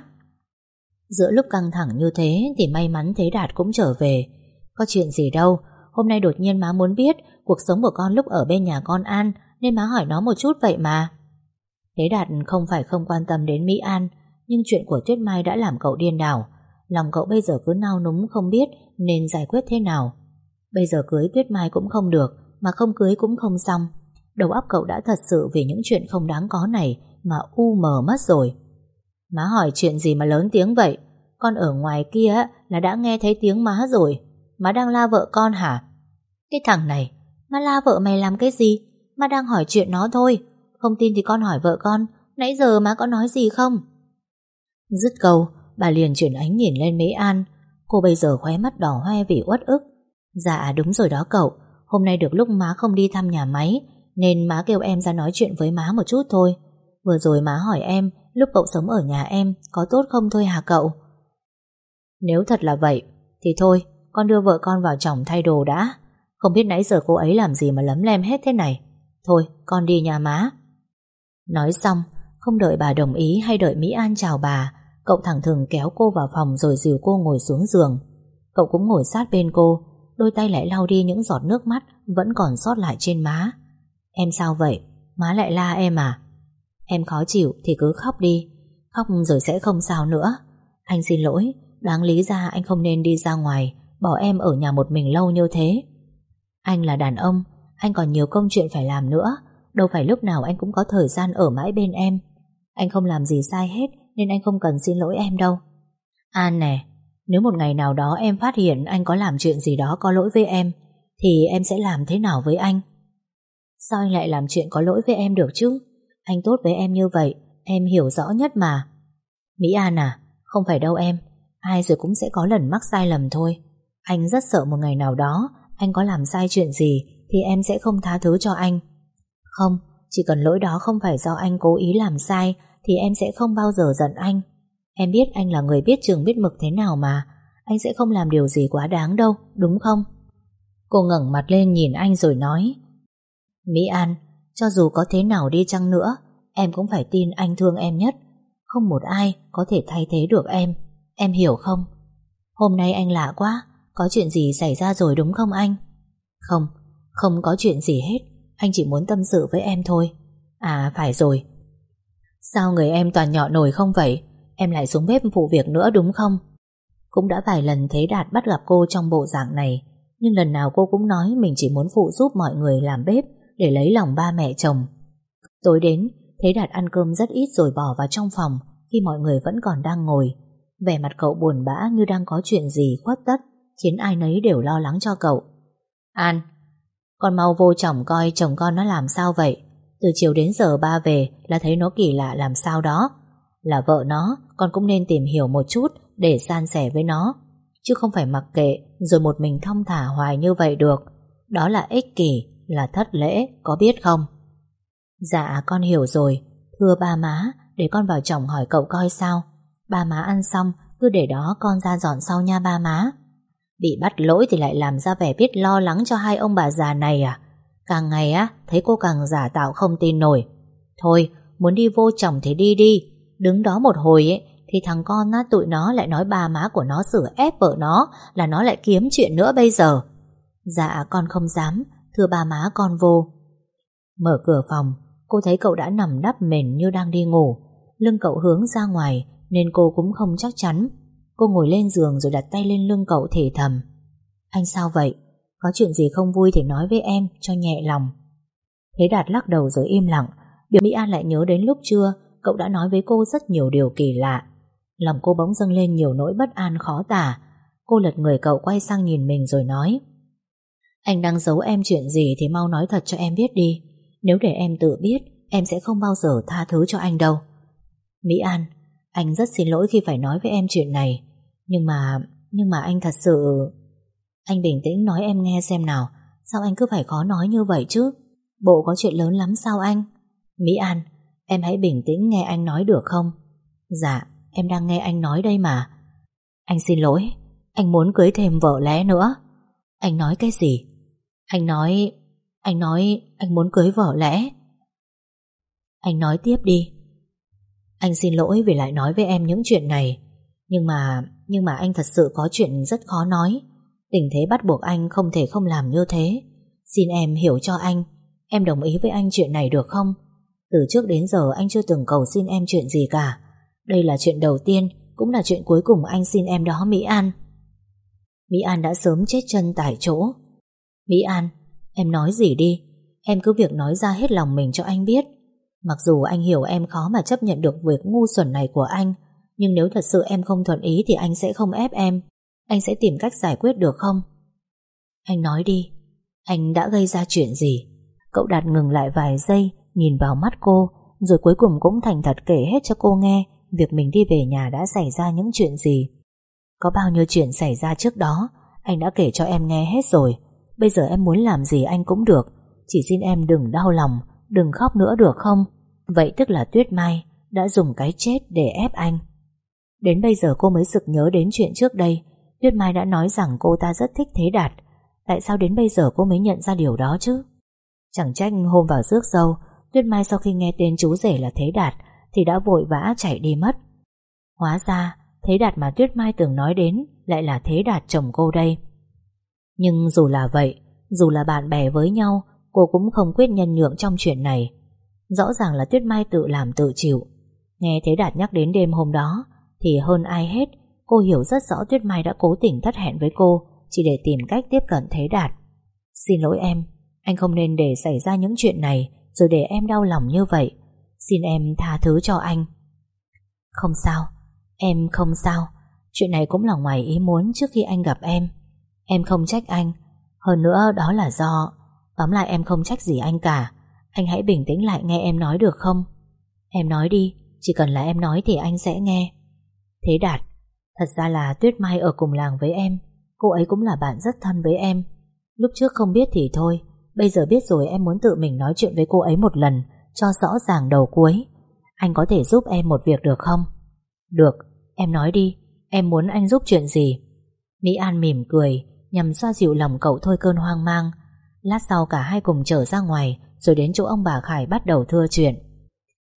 Giữa lúc căng thẳng như thế thì may mắn Thế Đạt cũng trở về. Có chuyện gì đâu, hôm nay đột nhiên má muốn biết cuộc sống của con lúc ở bên nhà con An nên má hỏi nó một chút vậy mà. Thế Đạt không phải không quan tâm đến Mỹ An nhưng chuyện của Tuyết Mai đã làm cậu điên đảo. Lòng cậu bây giờ cứ nao núng không biết nên giải quyết thế nào. Bây giờ cưới Tuyết Mai cũng không được mà không cưới cũng không xong. Đầu óc cậu đã thật sự vì những chuyện không đáng có này mà u mờ mất rồi. Má hỏi chuyện gì mà lớn tiếng vậy? Con ở ngoài kia là đã nghe thấy tiếng má rồi. Má đang la vợ con hả? Cái thằng này, má la vợ mày làm cái gì? Má đang hỏi chuyện nó thôi. Không tin thì con hỏi vợ con. Nãy giờ má có nói gì không? Dứt câu, bà liền chuyển ánh nhìn lên Mỹ An. Cô bây giờ khóe mắt đỏ hoe vì uất ức. Dạ đúng rồi đó cậu. Hôm nay được lúc má không đi thăm nhà máy nên má kêu em ra nói chuyện với má một chút thôi. Vừa rồi má hỏi em lúc cậu sống ở nhà em có tốt không thôi hả cậu? Nếu thật là vậy, thì thôi, con đưa vợ con vào chồng thay đồ đã. Không biết nãy giờ cô ấy làm gì mà lấm lem hết thế này. Thôi, con đi nhà má. Nói xong, không đợi bà đồng ý hay đợi Mỹ An chào bà, cậu thẳng thừng kéo cô vào phòng rồi dìu cô ngồi xuống giường. Cậu cũng ngồi sát bên cô, đôi tay lại lau đi những giọt nước mắt vẫn còn sót lại trên má. Em sao vậy? Má lại la em à? Em khó chịu thì cứ khóc đi. Khóc rồi sẽ không sao nữa. Anh xin lỗi, Đáng lý ra anh không nên đi ra ngoài, Bỏ em ở nhà một mình lâu như thế. Anh là đàn ông, Anh còn nhiều công chuyện phải làm nữa, Đâu phải lúc nào anh cũng có thời gian ở mãi bên em. Anh không làm gì sai hết Nên anh không cần xin lỗi em đâu. An nè, Nếu một ngày nào đó em phát hiện anh có làm chuyện gì đó có lỗi với em, Thì em sẽ làm thế nào với anh? Sao anh lại làm chuyện có lỗi với em được chứ? Anh tốt với em như vậy, Em hiểu rõ nhất mà. Mỹ An à Không phải đâu em, Ai rồi cũng sẽ có lần mắc sai lầm thôi. Anh rất sợ một ngày nào đó, Anh có làm sai chuyện gì Thì em sẽ không tha thứ cho anh. Không, Chỉ cần lỗi đó không phải do anh cố ý làm sai Thì em sẽ không bao giờ giận anh. Em biết anh là người biết trường biết mực thế nào mà, Anh sẽ không làm điều gì quá đáng đâu, Đúng không? Cô ngẩng mặt lên nhìn anh rồi nói, Mỹ An cho dù có thế nào đi chăng nữa Em cũng phải tin anh thương em nhất. Không một ai có thể thay thế được em. Em hiểu không? Hôm nay anh lạ quá Có chuyện gì xảy ra rồi đúng không anh? Không, không có chuyện gì hết. Anh chỉ muốn tâm sự với em thôi. À phải rồi. Sao người em toàn nhọ nổi không vậy? Em lại xuống bếp phụ việc nữa đúng không? Cũng đã vài lần thấy Đạt bắt gặp cô trong bộ dạng này Nhưng lần nào cô cũng nói Mình chỉ muốn phụ giúp mọi người làm bếp. Để lấy lòng ba mẹ chồng. Tối đến Thế Đạt ăn cơm rất ít rồi bỏ vào trong phòng, Khi mọi người vẫn còn đang ngồi. Vẻ mặt cậu buồn bã như đang có chuyện gì khuất tất, Khiến ai nấy đều lo lắng cho cậu. An, Con mau vô chồng coi chồng con nó làm sao vậy? Từ chiều đến giờ ba về Là thấy nó kỳ lạ làm sao đó. Là vợ nó, Con cũng nên tìm hiểu một chút Để san sẻ với nó. Chứ không phải mặc kệ, Rồi một mình thong thả hoài như vậy được. Đó là ích kỷ là thất lễ, Có biết không? Dạ con hiểu rồi. Thưa ba má, Để con vào chồng hỏi cậu coi sao. Ba má ăn xong, Cứ để đó con ra dọn sau nha ba má. Bị bắt lỗi thì lại làm ra vẻ biết lo lắng cho hai ông bà già này à? Càng ngày á, Thấy cô càng giả tạo không tin nổi. Thôi, muốn đi vô chồng thì đi đi. Đứng đó một hồi ấy, Thì thằng con á, tụi nó lại nói ba má của nó sửa ép vợ nó Là nó lại kiếm chuyện nữa bây giờ. Dạ con không dám. Thưa ba má con vô. Mở cửa phòng, Cô thấy cậu đã nằm đắp mền như đang đi ngủ. Lưng cậu hướng ra ngoài, Nên cô cũng không chắc chắn. Cô ngồi lên giường rồi đặt tay lên lưng cậu thì thầm. Anh sao vậy? Có chuyện gì không vui thì nói với em, Cho nhẹ lòng. Thế Đạt lắc đầu rồi im lặng. Biểu Mỹ An lại nhớ đến lúc trưa, Cậu đã nói với cô rất nhiều điều kỳ lạ. Lòng cô bỗng dâng lên nhiều nỗi bất an khó tả. Cô lật người cậu quay sang nhìn mình rồi nói anh đang giấu em chuyện gì Thì mau nói thật cho em biết đi. Nếu để em tự biết, Em sẽ không bao giờ tha thứ cho anh đâu. Mỹ An, Anh rất xin lỗi khi phải nói với em chuyện này. Nhưng mà Nhưng mà anh thật sự Anh bình tĩnh nói em nghe xem nào. Sao anh cứ phải khó nói như vậy chứ? Bộ có chuyện lớn lắm sao anh? Mỹ An, Em hãy bình tĩnh nghe anh nói được không? Dạ em đang nghe anh nói đây mà. Anh xin lỗi. Anh muốn cưới thêm vợ lẽ nữa. Anh nói cái gì? Anh nói Anh nói anh muốn cưới vợ lẽ. Anh nói tiếp đi. Anh xin lỗi vì lại nói với em những chuyện này, Nhưng mà Nhưng mà anh thật sự có chuyện rất khó nói. Tình thế bắt buộc anh không thể không làm như thế. Xin em hiểu cho anh, Em đồng ý với anh chuyện này được không? Từ trước đến giờ anh chưa từng cầu xin em chuyện gì cả. Đây là chuyện đầu tiên, Cũng là chuyện cuối cùng anh xin em đó, Mỹ An. Mỹ An đã sớm chết chân tại chỗ. Mỹ An, Em nói gì đi? Em cứ việc nói ra hết lòng mình cho anh biết. Mặc dù anh hiểu em khó mà chấp nhận được việc ngu xuẩn này của anh, Nhưng nếu thật sự em không thuận ý Thì anh sẽ không ép em. Anh sẽ tìm cách giải quyết được không? Anh nói đi. Anh đã gây ra chuyện gì? Cậu Đạt ngừng lại vài giây, Nhìn vào mắt cô, Rồi cuối cùng cũng thành thật kể hết cho cô nghe Việc mình đi về nhà đã xảy ra những chuyện gì. Có bao nhiêu chuyện xảy ra trước đó, Anh đã kể cho em nghe hết rồi. Bây giờ em muốn làm gì anh cũng được. Chỉ xin em đừng đau lòng, Đừng khóc nữa được không? Vậy tức là Tuyết Mai Đã dùng cái chết để ép anh. Đến bây giờ cô mới sực nhớ đến chuyện trước đây. Tuyết Mai đã nói rằng cô ta rất thích Thế Đạt. Tại sao đến bây giờ cô mới nhận ra điều đó chứ? Chẳng trách hôm vào rước dâu, Tuyết Mai sau khi nghe tên chú rể là Thế Đạt Thì đã vội vã chạy đi mất. Hóa ra Thế Đạt mà Tuyết Mai từng nói đến Lại là Thế Đạt chồng cô đây. Nhưng dù là vậy, Dù là bạn bè với nhau, Cô cũng không quyết nhân nhượng trong chuyện này. Rõ ràng là Tuyết Mai tự làm tự chịu. Nghe Thế Đạt nhắc đến đêm hôm đó, Thì hơn ai hết, Cô hiểu rất rõ Tuyết Mai đã cố tình thất hẹn với cô, Chỉ để tìm cách tiếp cận Thế Đạt. Xin lỗi em, Anh không nên để xảy ra những chuyện này, Rồi để em đau lòng như vậy. Xin em tha thứ cho anh. Không sao Em không sao. Chuyện này cũng là ngoài ý muốn trước khi anh gặp em. Em không trách anh. Hơn nữa, đó là do, Tóm lại em không trách gì anh cả. Anh hãy bình tĩnh lại nghe em nói được không? Em nói đi, Chỉ cần là em nói thì anh sẽ nghe. Thế Đạt, Thật ra là Tuyết Mai ở cùng làng với em. Cô ấy cũng là bạn rất thân với em. Lúc trước không biết thì thôi, Bây giờ biết rồi em muốn tự mình nói chuyện với cô ấy một lần, Cho rõ ràng đầu cuối. Anh có thể giúp em một việc được không? Được, Em nói đi, Em muốn anh giúp chuyện gì? Mỹ An mỉm cười, Nhằm xoa dịu lòng cậu thôi cơn hoang mang. Lát sau cả hai cùng trở ra ngoài, Rồi đến chỗ ông bà Khải bắt đầu thưa chuyện.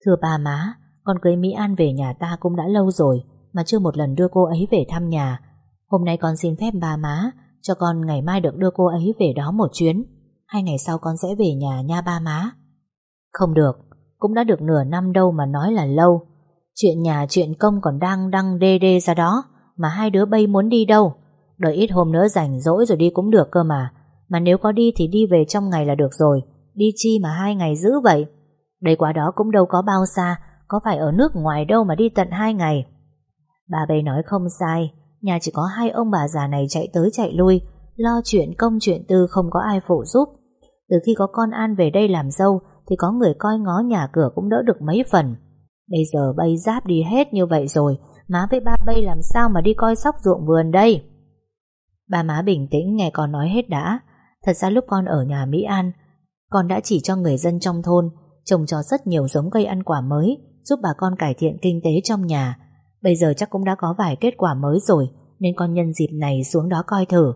Thưa ba má, Con cưới Mỹ An về nhà ta cũng đã lâu rồi, Mà chưa một lần đưa cô ấy về thăm nhà. Hôm nay con xin phép ba má, Cho con ngày mai được đưa cô ấy về đó một chuyến. Hai ngày sau con sẽ về nhà nha ba má. Không được, Cũng đã được nửa năm đâu mà nói là lâu. Chuyện nhà chuyện công còn đang đăng đê đê ra đó, Mà hai đứa bay muốn đi đâu? Đợi ít hôm nữa rảnh rỗi rồi đi cũng được cơ mà. Mà nếu có đi thì đi về trong ngày là được rồi. Đi chi mà hai ngày giữ vậy? Đây quá đó cũng đâu có bao xa, Có phải ở nước ngoài đâu mà đi tận hai ngày. Bà bê nói không sai, Nhà chỉ có hai ông bà già này chạy tới chạy lui, Lo chuyện công chuyện tư không có ai phụ giúp. Từ khi có con An về đây làm dâu Thì có người coi ngó nhà cửa cũng đỡ được mấy phần. Bây giờ bay giáp đi hết như vậy rồi, Má với ba bay làm sao mà đi coi sóc ruộng vườn đây? Ba má bình tĩnh nghe con nói hết đã. Thật ra lúc con ở nhà Mỹ An, Con đã chỉ cho người dân trong thôn, Trồng cho rất nhiều giống cây ăn quả mới, Giúp bà con cải thiện kinh tế trong nhà. Bây giờ chắc cũng đã có vài kết quả mới rồi, Nên con nhân dịp này xuống đó coi thử.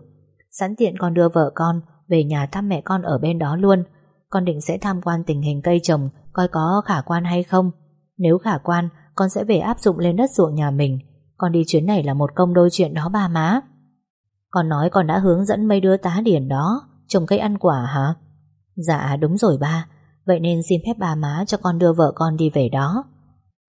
Sẵn tiện con đưa vợ con Về nhà thăm mẹ con ở bên đó luôn. Con định sẽ tham quan tình hình cây trồng, Coi có khả quan hay không. Nếu khả quan, Con sẽ về áp dụng lên đất ruộng nhà mình. Con đi chuyến này là một công đôi chuyện đó ba má. Con nói con đã hướng dẫn mấy đứa tá điển đó, Trồng cây ăn quả hả? Dạ đúng rồi ba. Vậy nên xin phép ba má cho con đưa vợ con đi về đó.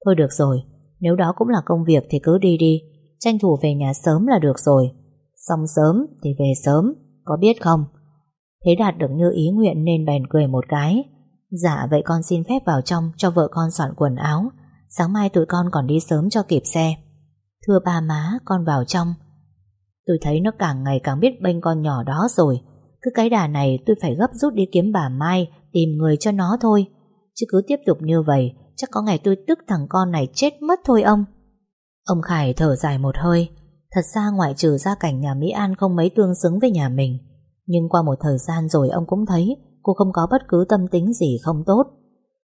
Thôi được rồi, Nếu đó cũng là công việc thì cứ đi đi. Tranh thủ về nhà sớm là được rồi. Xong sớm thì về sớm, Có biết không? Thế đạt được như ý nguyện nên bèn cười một cái. Dạ vậy con xin phép vào trong Cho vợ con soạn quần áo. Sáng mai tụi con còn đi sớm cho kịp xe. Thưa ba má, con vào trong. Tôi thấy nó càng ngày càng biết bênh con nhỏ đó rồi. Cứ cái đà này tôi phải gấp rút đi kiếm bà Mai, Tìm người cho nó thôi. Chứ cứ tiếp tục như vậy, Chắc có ngày tôi tức thằng con này chết mất thôi ông. Ông Khải thở dài một hơi. Thật ra ngoại trừ gia cảnh nhà Mỹ An không mấy tương xứng với nhà mình. Nhưng qua một thời gian rồi ông cũng thấy Cô không có bất cứ tâm tính gì không tốt.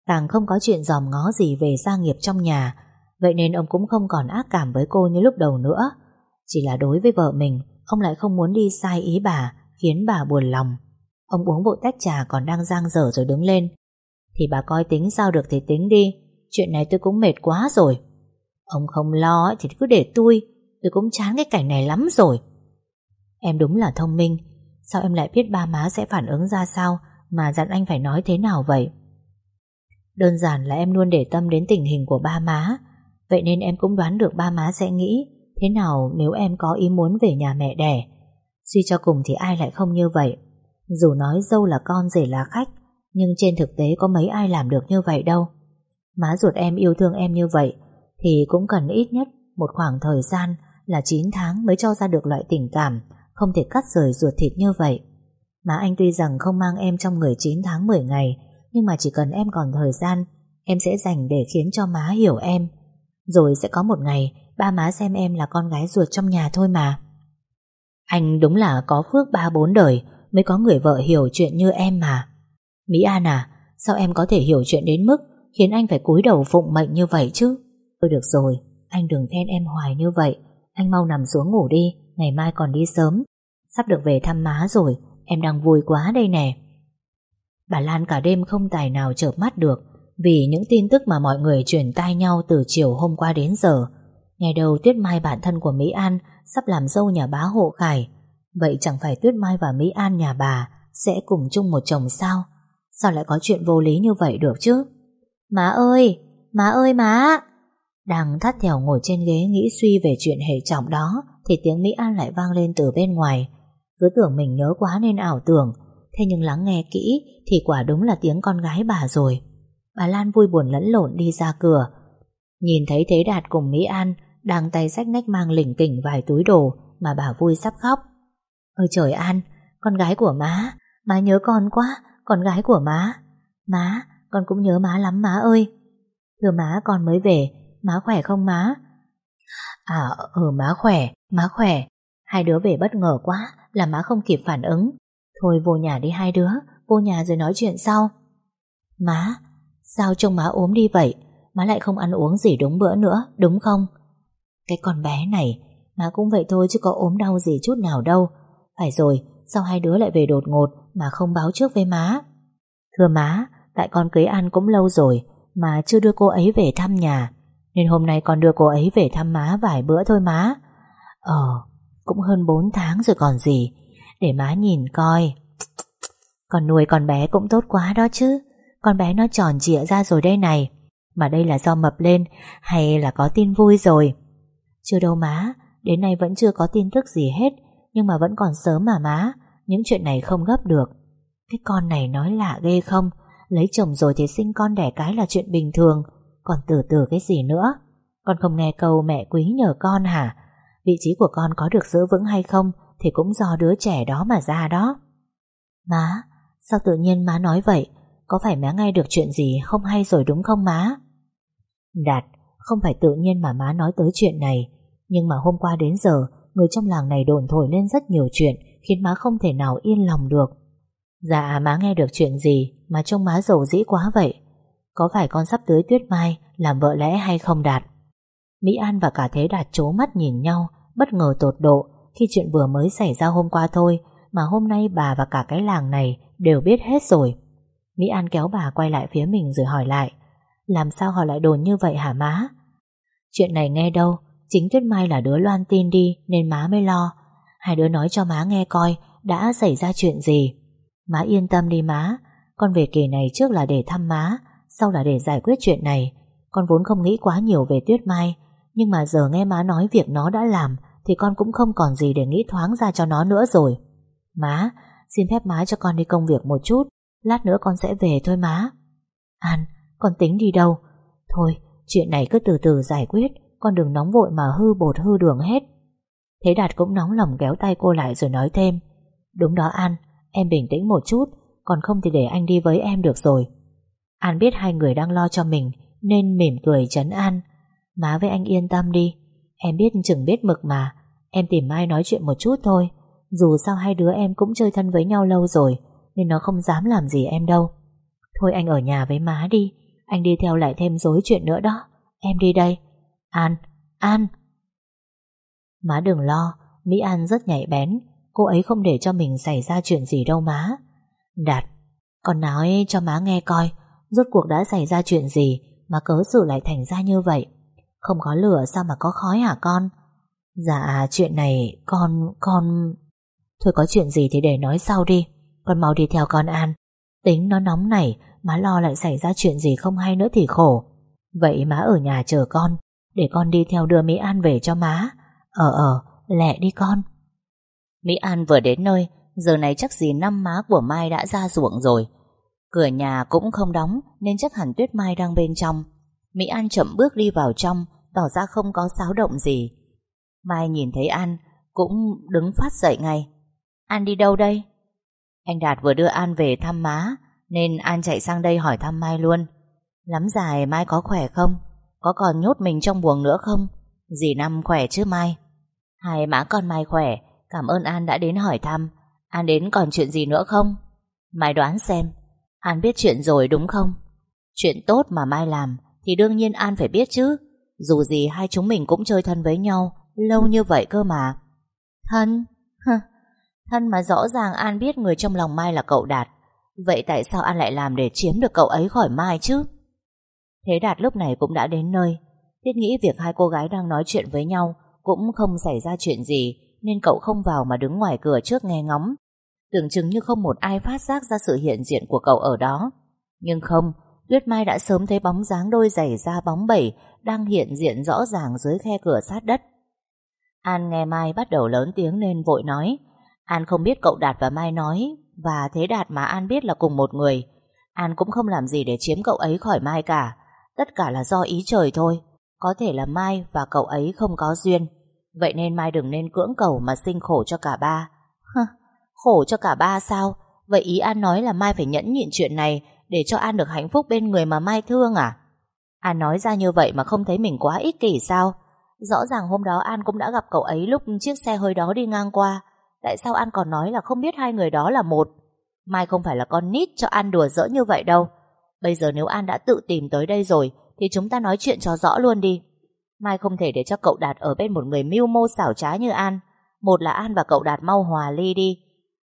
Càng không có chuyện dòm ngó gì về gia nghiệp trong nhà. Vậy nên ông cũng không còn ác cảm với cô như lúc đầu nữa. Chỉ là đối với vợ mình, Ông lại không muốn đi sai ý bà, Khiến bà buồn lòng. Ông uống vội tách trà còn đang giang dở rồi đứng lên. Thì bà coi tính sao được thì tính đi, Chuyện này tôi cũng mệt quá rồi. Ông không lo thì cứ để tôi Tôi cũng chán cái cảnh này lắm rồi. Em đúng là thông minh, Sao em lại biết ba má sẽ phản ứng ra sao? Mà dặn anh phải nói thế nào vậy? Đơn giản là em luôn để tâm đến tình hình của ba má. Vậy nên em cũng đoán được ba má sẽ nghĩ Thế nào nếu em có ý muốn về nhà mẹ đẻ. Suy cho cùng thì ai lại không như vậy? Dù nói dâu là con, rể là khách, Nhưng trên thực tế có mấy ai làm được như vậy đâu. Má ruột em yêu thương em như vậy Thì cũng cần ít nhất Một khoảng thời gian là 9 tháng mới cho ra được loại tình cảm không thể cắt rời ruột thịt như vậy. Mà anh tuy rằng không mang em trong người 9 tháng 10 ngày, nhưng mà chỉ cần em còn thời gian, em sẽ dành để khiến cho má hiểu em. Rồi sẽ có một ngày, ba má xem em là con gái ruột trong nhà thôi mà. Anh đúng là có phước ba bốn đời mới có người vợ hiểu chuyện như em mà. Mỹ An à, sao em có thể hiểu chuyện đến mức khiến anh phải cúi đầu phụng mệnh như vậy chứ? Thôi được rồi, anh đừng khen em hoài như vậy. Anh mau nằm xuống ngủ đi Ngày mai còn đi sớm Sắp được về thăm má rồi Em đang vui quá đây nè. Bà Lan cả đêm không tài nào chợp mắt được Vì những tin tức mà mọi người truyền tai nhau Từ chiều hôm qua đến giờ. Ngày đầu Tuyết Mai bản thân của Mỹ An Sắp làm dâu nhà bá hộ khải. Vậy chẳng phải Tuyết Mai và Mỹ An nhà bà Sẽ cùng chung một chồng sao? Sao lại có chuyện vô lý như vậy được chứ? Má ơi! Má ơi má! Đang thắt thèo ngồi trên ghế nghĩ suy về chuyện hệ trọng đó thì tiếng Mỹ An lại vang lên từ bên ngoài. Cứ tưởng mình nhớ quá nên ảo tưởng thế nhưng lắng nghe kỹ thì quả đúng là tiếng con gái bà rồi. Bà Lan vui buồn lẫn lộn đi ra cửa. Nhìn thấy Thế Đạt cùng Mỹ An đang tay sách nách mang lỉnh kỉnh vài túi đồ mà bà vui sắp khóc. Ôi trời An, con gái của má, má nhớ con quá, con gái của má. Má, con cũng nhớ má lắm má ơi. Thưa má con mới về, Má khỏe không má? À ừ má khỏe, má khỏe Hai đứa về bất ngờ quá là má không kịp phản ứng. Thôi vô nhà đi hai đứa Vô nhà rồi nói chuyện sau. Má, sao trông má ốm đi vậy? Má lại không ăn uống gì đúng bữa nữa Đúng không? Cái con bé này Má cũng vậy thôi chứ có ốm đau gì chút nào đâu. Phải rồi Sao hai đứa lại về đột ngột Mà không báo trước với má? Thưa má Tại con cưới ăn cũng lâu rồi Mà chưa đưa cô ấy về thăm nhà. Nên hôm nay con đưa cô ấy về thăm má vài bữa thôi má. Ờ cũng hơn 4 tháng rồi còn gì. Để má nhìn coi. Còn nuôi con bé cũng tốt quá đó chứ. Con bé nó tròn trịa ra rồi đây này. Mà đây là do mập lên, Hay là có tin vui rồi? Chưa đâu má, Đến nay vẫn chưa có tin tức gì hết, Nhưng mà vẫn còn sớm mà má. Những chuyện này không gấp được. Cái con này nói lạ ghê không? Lấy chồng rồi thì sinh con đẻ cái là chuyện bình thường. Còn từ từ cái gì nữa? Con không nghe câu mẹ quý nhờ con hả? Vị trí của con có được giữ vững hay không Thì cũng do đứa trẻ đó mà ra đó. Má, Sao tự nhiên má nói vậy? Có phải má nghe được chuyện gì không hay rồi đúng không má? Đạt, Không phải tự nhiên mà má nói tới chuyện này, Nhưng mà hôm qua đến giờ, Người trong làng này đồn thổi lên rất nhiều chuyện, Khiến má không thể nào yên lòng được. Dạ má nghe được chuyện gì Mà trông má giàu dĩ quá vậy? Có phải con sắp tới Tuyết Mai Làm vợ lẽ hay không, Đạt? Mỹ An và cả Thế Đạt chố mắt nhìn nhau, Bất ngờ tột độ Khi chuyện vừa mới xảy ra hôm qua thôi Mà hôm nay bà và cả cái làng này Đều biết hết rồi. Mỹ An kéo bà quay lại phía mình rồi hỏi lại, Làm sao họ lại đồn như vậy hả má? Chuyện này nghe đâu, Chính Tuyết Mai là đứa loan tin đi Nên má mới lo. Hai đứa nói cho má nghe coi, Đã xảy ra chuyện gì? Má yên tâm đi má, Con về kỳ này trước là để thăm má, Sau là để giải quyết chuyện này. Con vốn không nghĩ quá nhiều về Tuyết Mai nhưng mà giờ nghe má nói việc nó đã làm Thì con cũng không còn gì để nghĩ thoáng ra cho nó nữa rồi. Má Xin phép má cho con đi công việc một chút Lát nữa con sẽ về thôi má. An, con tính đi đâu? Thôi, chuyện này cứ từ từ giải quyết Con đừng nóng vội mà hư bột hư đường hết. Thế Đạt cũng nóng lòng kéo tay cô lại rồi nói thêm. Đúng đó An Em bình tĩnh một chút Còn không thì để anh đi với em được rồi. An biết hai người đang lo cho mình Nên mỉm cười chấn an. Má với anh yên tâm đi. Em biết chừng biết mực mà. Em tìm ai nói chuyện một chút thôi. Dù sao hai đứa em cũng chơi thân với nhau lâu rồi Nên nó không dám làm gì em đâu. Thôi anh ở nhà với má đi. Anh đi theo lại thêm dối chuyện nữa đó. Em đi đây. An, An. Má đừng lo Mỹ An rất nhạy bén. Cô ấy không để cho mình xảy ra chuyện gì đâu má. Đạt Con nói cho má nghe coi Rốt cuộc đã xảy ra chuyện gì Mà cớ xử lại thành ra như vậy? Không có lửa sao mà có khói hả con? Dạ chuyện này Con, con Thôi có chuyện gì thì để nói sau đi. Con mau đi theo con An. Tính nó nóng này Má lo lại xảy ra chuyện gì không hay nữa thì khổ. Vậy má ở nhà chờ con. Để con đi theo đưa Mỹ An về cho má. Ờ ờ, lẹ đi con. Mỹ An vừa đến nơi Giờ này chắc gì năm má của Mai đã ra ruộng rồi. Cửa nhà cũng không đóng Nên chắc hẳn Tuyết Mai đang bên trong. Mỹ An chậm bước đi vào trong Tỏ ra không có xáo động gì. Mai nhìn thấy An, Cũng đứng phát dậy ngay. An đi đâu đây? Anh Đạt vừa đưa An về thăm má, Nên An chạy sang đây hỏi thăm Mai luôn. Lắm dài Mai có khỏe không? Có còn nhốt mình trong buồng nữa không? Dì Năm khỏe chứ Mai? Hai má con Mai khỏe, Cảm ơn An đã đến hỏi thăm. An đến còn chuyện gì nữa không? Mai đoán xem. An biết chuyện rồi đúng không? Chuyện tốt mà Mai làm Thì đương nhiên An phải biết chứ. Dù gì hai chúng mình cũng chơi thân với nhau Lâu như vậy cơ mà. Thân? Thân mà rõ ràng An biết người trong lòng Mai là cậu Đạt. Vậy tại sao An lại làm để chiếm được cậu ấy khỏi Mai chứ? Thế Đạt lúc này cũng đã đến nơi. Thiết nghĩ việc hai cô gái đang nói chuyện với nhau Cũng không xảy ra chuyện gì nên cậu không vào mà đứng ngoài cửa trước nghe ngóng. Tưởng chừng như không một ai phát giác ra sự hiện diện của cậu ở đó. Nhưng không, Tuyết Mai đã sớm thấy bóng dáng đôi giày da bóng bẩy đang hiện diện rõ ràng dưới khe cửa sát đất. An nghe Mai bắt đầu lớn tiếng nên vội nói. An không biết cậu Đạt và Mai nói và thế Đạt mà An biết là cùng một người. An cũng không làm gì để chiếm cậu ấy khỏi Mai cả. Tất cả là do ý trời thôi. Có thể là Mai và cậu ấy không có duyên. Vậy nên Mai đừng nên cưỡng cầu mà sinh khổ cho cả ba. Hơ, khổ cho cả ba sao? Vậy ý An nói là Mai phải nhẫn nhịn chuyện này để cho An được hạnh phúc bên người mà Mai thương à? An nói ra như vậy mà không thấy mình quá ích kỷ sao? Rõ ràng hôm đó An cũng đã gặp cậu ấy lúc chiếc xe hơi đó đi ngang qua. Tại sao An còn nói là không biết hai người đó là một? Mai không phải là con nít cho An đùa dỡ như vậy đâu. Bây giờ nếu An đã tự tìm tới đây rồi, thì chúng ta nói chuyện cho rõ luôn đi. Mai không thể để cho cậu Đạt ở bên một người mưu mô xảo trá như An. Một là An và cậu Đạt mau hòa ly đi.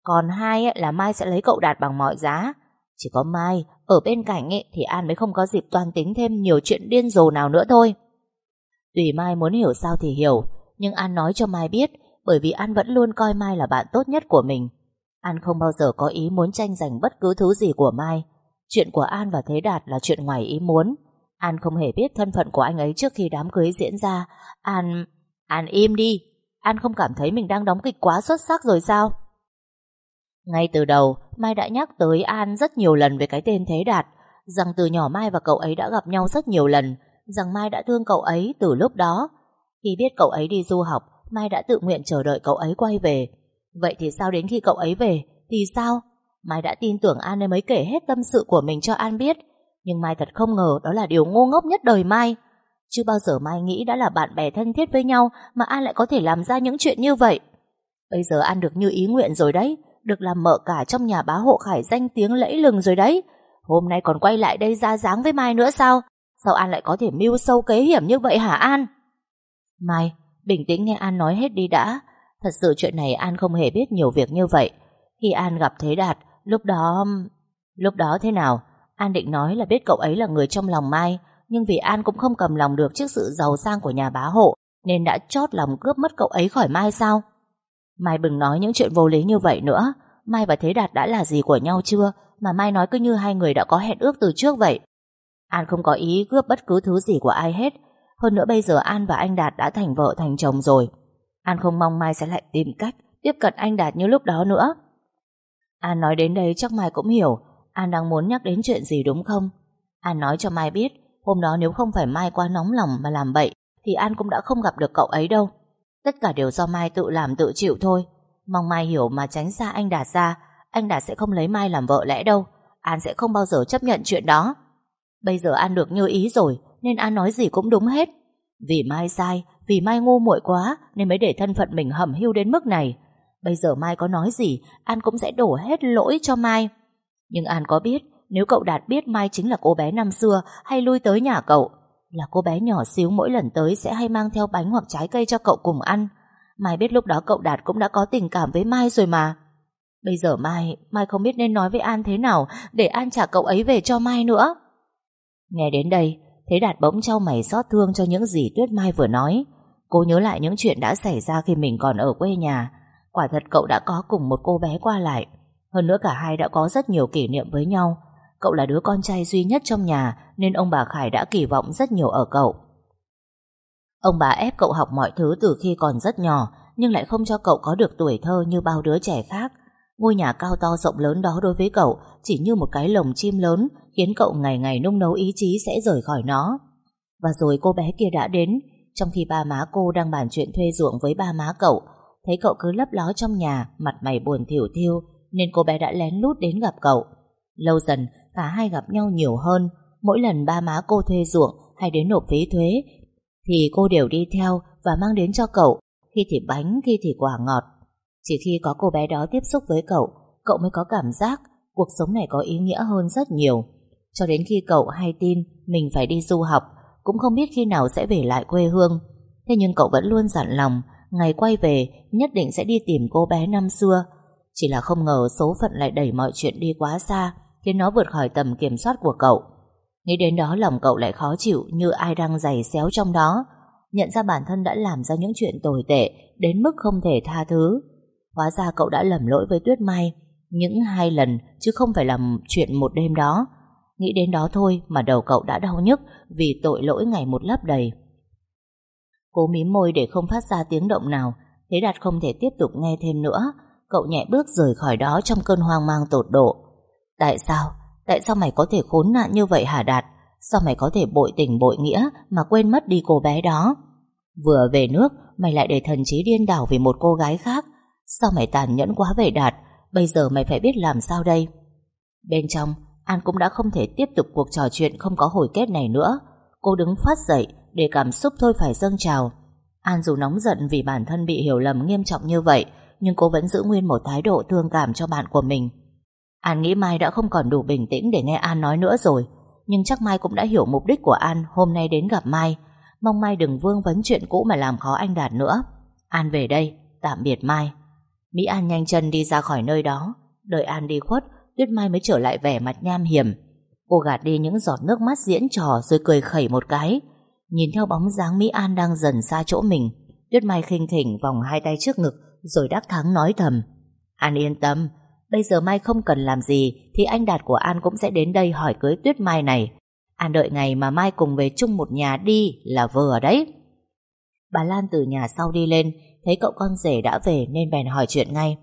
Còn hai là Mai sẽ lấy cậu Đạt bằng mọi giá. Chỉ có Mai ở bên cạnh ấy, thì An mới không có dịp toàn tính thêm nhiều chuyện điên rồ nào nữa thôi. Tùy Mai muốn hiểu sao thì hiểu, nhưng An nói cho Mai biết bởi vì An vẫn luôn coi Mai là bạn tốt nhất của mình. An không bao giờ có ý muốn tranh giành bất cứ thứ gì của Mai. Chuyện của An và Thế Đạt là chuyện ngoài ý muốn. An không hề biết thân phận của anh ấy trước khi đám cưới diễn ra. An... An im đi. An không cảm thấy mình đang đóng kịch quá xuất sắc rồi sao? Ngay từ đầu, Mai đã nhắc tới An rất nhiều lần về cái tên Thế Đạt, rằng từ nhỏ Mai và cậu ấy đã gặp nhau rất nhiều lần, rằng Mai đã thương cậu ấy từ lúc đó. Khi biết cậu ấy đi du học, Mai đã tự nguyện chờ đợi cậu ấy quay về. Vậy thì sao đến khi cậu ấy về, thì sao? Mai đã tin tưởng An nên mới kể hết tâm sự của mình cho An biết. Nhưng Mai thật không ngờ đó là điều ngu ngốc nhất đời Mai. Chưa bao giờ Mai nghĩ đã là bạn bè thân thiết với nhau mà An lại có thể làm ra những chuyện như vậy. Bây giờ An được như ý nguyện rồi đấy, được làm mợ cả trong nhà bá hộ khải danh tiếng lẫy lừng rồi đấy. Hôm nay còn quay lại đây ra dáng với Mai nữa sao? Sao An lại có thể mưu sâu kế hiểm như vậy hả An? Mai, bình tĩnh nghe An nói hết đi đã. Thật sự chuyện này An không hề biết nhiều việc như vậy. Khi An gặp Thế Đạt, lúc đó... Lúc đó thế nào? An định nói là biết cậu ấy là người trong lòng Mai, nhưng vì An cũng không cầm lòng được trước sự giàu sang của nhà bá hộ, nên đã chót lòng cướp mất cậu ấy khỏi Mai sao? Mai đừng nói những chuyện vô lý như vậy nữa. Mai và Thế Đạt đã là gì của nhau chưa? Mà Mai nói cứ như hai người đã có hẹn ước từ trước vậy. An không có ý cướp bất cứ thứ gì của ai hết. Hơn nữa bây giờ An và anh Đạt đã thành vợ thành chồng rồi. An không mong Mai sẽ lại tìm cách tiếp cận anh Đạt như lúc đó nữa. An nói đến đây chắc Mai cũng hiểu An đang muốn nhắc đến chuyện gì đúng không? An nói cho Mai biết, hôm đó nếu không phải Mai quá nóng lòng mà làm bậy, thì An cũng đã không gặp được cậu ấy đâu. Tất cả đều do Mai tự làm tự chịu thôi. Mong Mai hiểu mà tránh xa anh Đạt ra. Anh Đạt sẽ không lấy Mai làm vợ lẽ đâu. An sẽ không bao giờ chấp nhận chuyện đó. Bây giờ An được như ý rồi nên An nói gì cũng đúng hết. Vì Mai sai, vì Mai ngu muội quá nên mới để thân phận mình hầm hưu đến mức này. Bây giờ Mai có nói gì, An cũng sẽ đổ hết lỗi cho Mai. Nhưng An có biết, nếu cậu Đạt biết Mai chính là cô bé năm xưa hay lui tới nhà cậu, là cô bé nhỏ xíu mỗi lần tới sẽ hay mang theo bánh hoặc trái cây cho cậu cùng ăn. Mai biết lúc đó cậu Đạt cũng đã có tình cảm với Mai rồi mà. Bây giờ Mai, Mai không biết nên nói với An thế nào để An trả cậu ấy về cho Mai nữa. Nghe đến đây, Thế Đạt bỗng trao mày xót thương cho những gì Tuyết Mai vừa nói. Cô nhớ lại những chuyện đã xảy ra khi mình còn ở quê nhà. Quả thật cậu đã có cùng một cô bé qua lại. Hơn nữa cả hai đã có rất nhiều kỷ niệm với nhau. Cậu là đứa con trai duy nhất trong nhà nên ông bà Khải đã kỳ vọng rất nhiều ở cậu. Ông bà ép cậu học mọi thứ từ khi còn rất nhỏ nhưng lại không cho cậu có được tuổi thơ như bao đứa trẻ khác. Ngôi nhà cao to rộng lớn đó đối với cậu chỉ như một cái lồng chim lớn khiến cậu ngày ngày nung nấu ý chí sẽ rời khỏi nó. Và rồi cô bé kia đã đến, trong khi ba má cô đang bàn chuyện thuê ruộng với ba má cậu, thấy cậu cứ lấp ló trong nhà, mặt mày buồn thiểu thiêu, nên cô bé đã lén lút đến gặp cậu. Lâu dần, cả hai gặp nhau nhiều hơn, mỗi lần ba má cô thuê ruộng hay đến nộp phí thuế, thì cô đều đi theo và mang đến cho cậu, khi thì bánh, khi thì quả ngọt. Chỉ khi có cô bé đó tiếp xúc với cậu, cậu mới có cảm giác cuộc sống này có ý nghĩa hơn rất nhiều. Cho đến khi cậu hay tin mình phải đi du học, cũng không biết khi nào sẽ về lại quê hương. Thế nhưng cậu vẫn luôn dặn lòng, ngày quay về nhất định sẽ đi tìm cô bé năm xưa. Chỉ là không ngờ số phận lại đẩy mọi chuyện đi quá xa, khiến nó vượt khỏi tầm kiểm soát của cậu. Nghĩ đến đó lòng cậu lại khó chịu như ai đang giày xéo trong đó. Nhận ra bản thân đã làm ra những chuyện tồi tệ đến mức không thể tha thứ. Hóa ra cậu đã lầm lỗi với Tuyết Mai những hai lần chứ không phải làm chuyện một đêm đó. Nghĩ đến đó thôi mà đầu cậu đã đau nhức vì tội lỗi ngày một lấp đầy. Cố mím môi để không phát ra tiếng động nào, thế Đạt không thể tiếp tục nghe thêm nữa. Cậu nhẹ bước rời khỏi đó trong cơn hoang mang tột độ. Tại sao? Tại sao mày có thể khốn nạn như vậy hả Đạt? Sao mày có thể bội tình bội nghĩa mà quên mất đi cô bé đó? Vừa về nước, mày lại để thần trí điên đảo vì một cô gái khác. Sao mày tàn nhẫn quá vậy Đạt? Bây giờ mày phải biết làm sao đây? Bên trong, An cũng đã không thể tiếp tục cuộc trò chuyện không có hồi kết này nữa. Cô đứng phát dậy để cảm xúc thôi phải dâng trào. An dù nóng giận vì bản thân bị hiểu lầm nghiêm trọng như vậy, nhưng cô vẫn giữ nguyên một thái độ thương cảm cho bạn của mình. An nghĩ Mai đã không còn đủ bình tĩnh để nghe An nói nữa rồi, nhưng chắc Mai cũng đã hiểu mục đích của An hôm nay đến gặp Mai. Mong Mai đừng vương vấn chuyện cũ mà làm khó anh Đạt nữa. An về đây, tạm biệt Mai. Mỹ An nhanh chân đi ra khỏi nơi đó. Đợi An đi khuất Tuyết Mai mới trở lại vẻ mặt nham hiểm. Cô gạt đi những giọt nước mắt diễn trò Rồi cười khẩy một cái. Nhìn theo bóng dáng Mỹ An đang dần xa chỗ mình Tuyết Mai khinh thỉnh vòng hai tay trước ngực Rồi đắc thắng nói thầm. An yên tâm Bây giờ Mai không cần làm gì, Thì anh Đạt của An cũng sẽ đến đây hỏi cưới Tuyết Mai này. An đợi ngày mà Mai cùng về chung một nhà đi Là vừa đấy. Bà Lan từ nhà sau đi lên, Thấy cậu con rể đã về nên bèn hỏi chuyện ngay.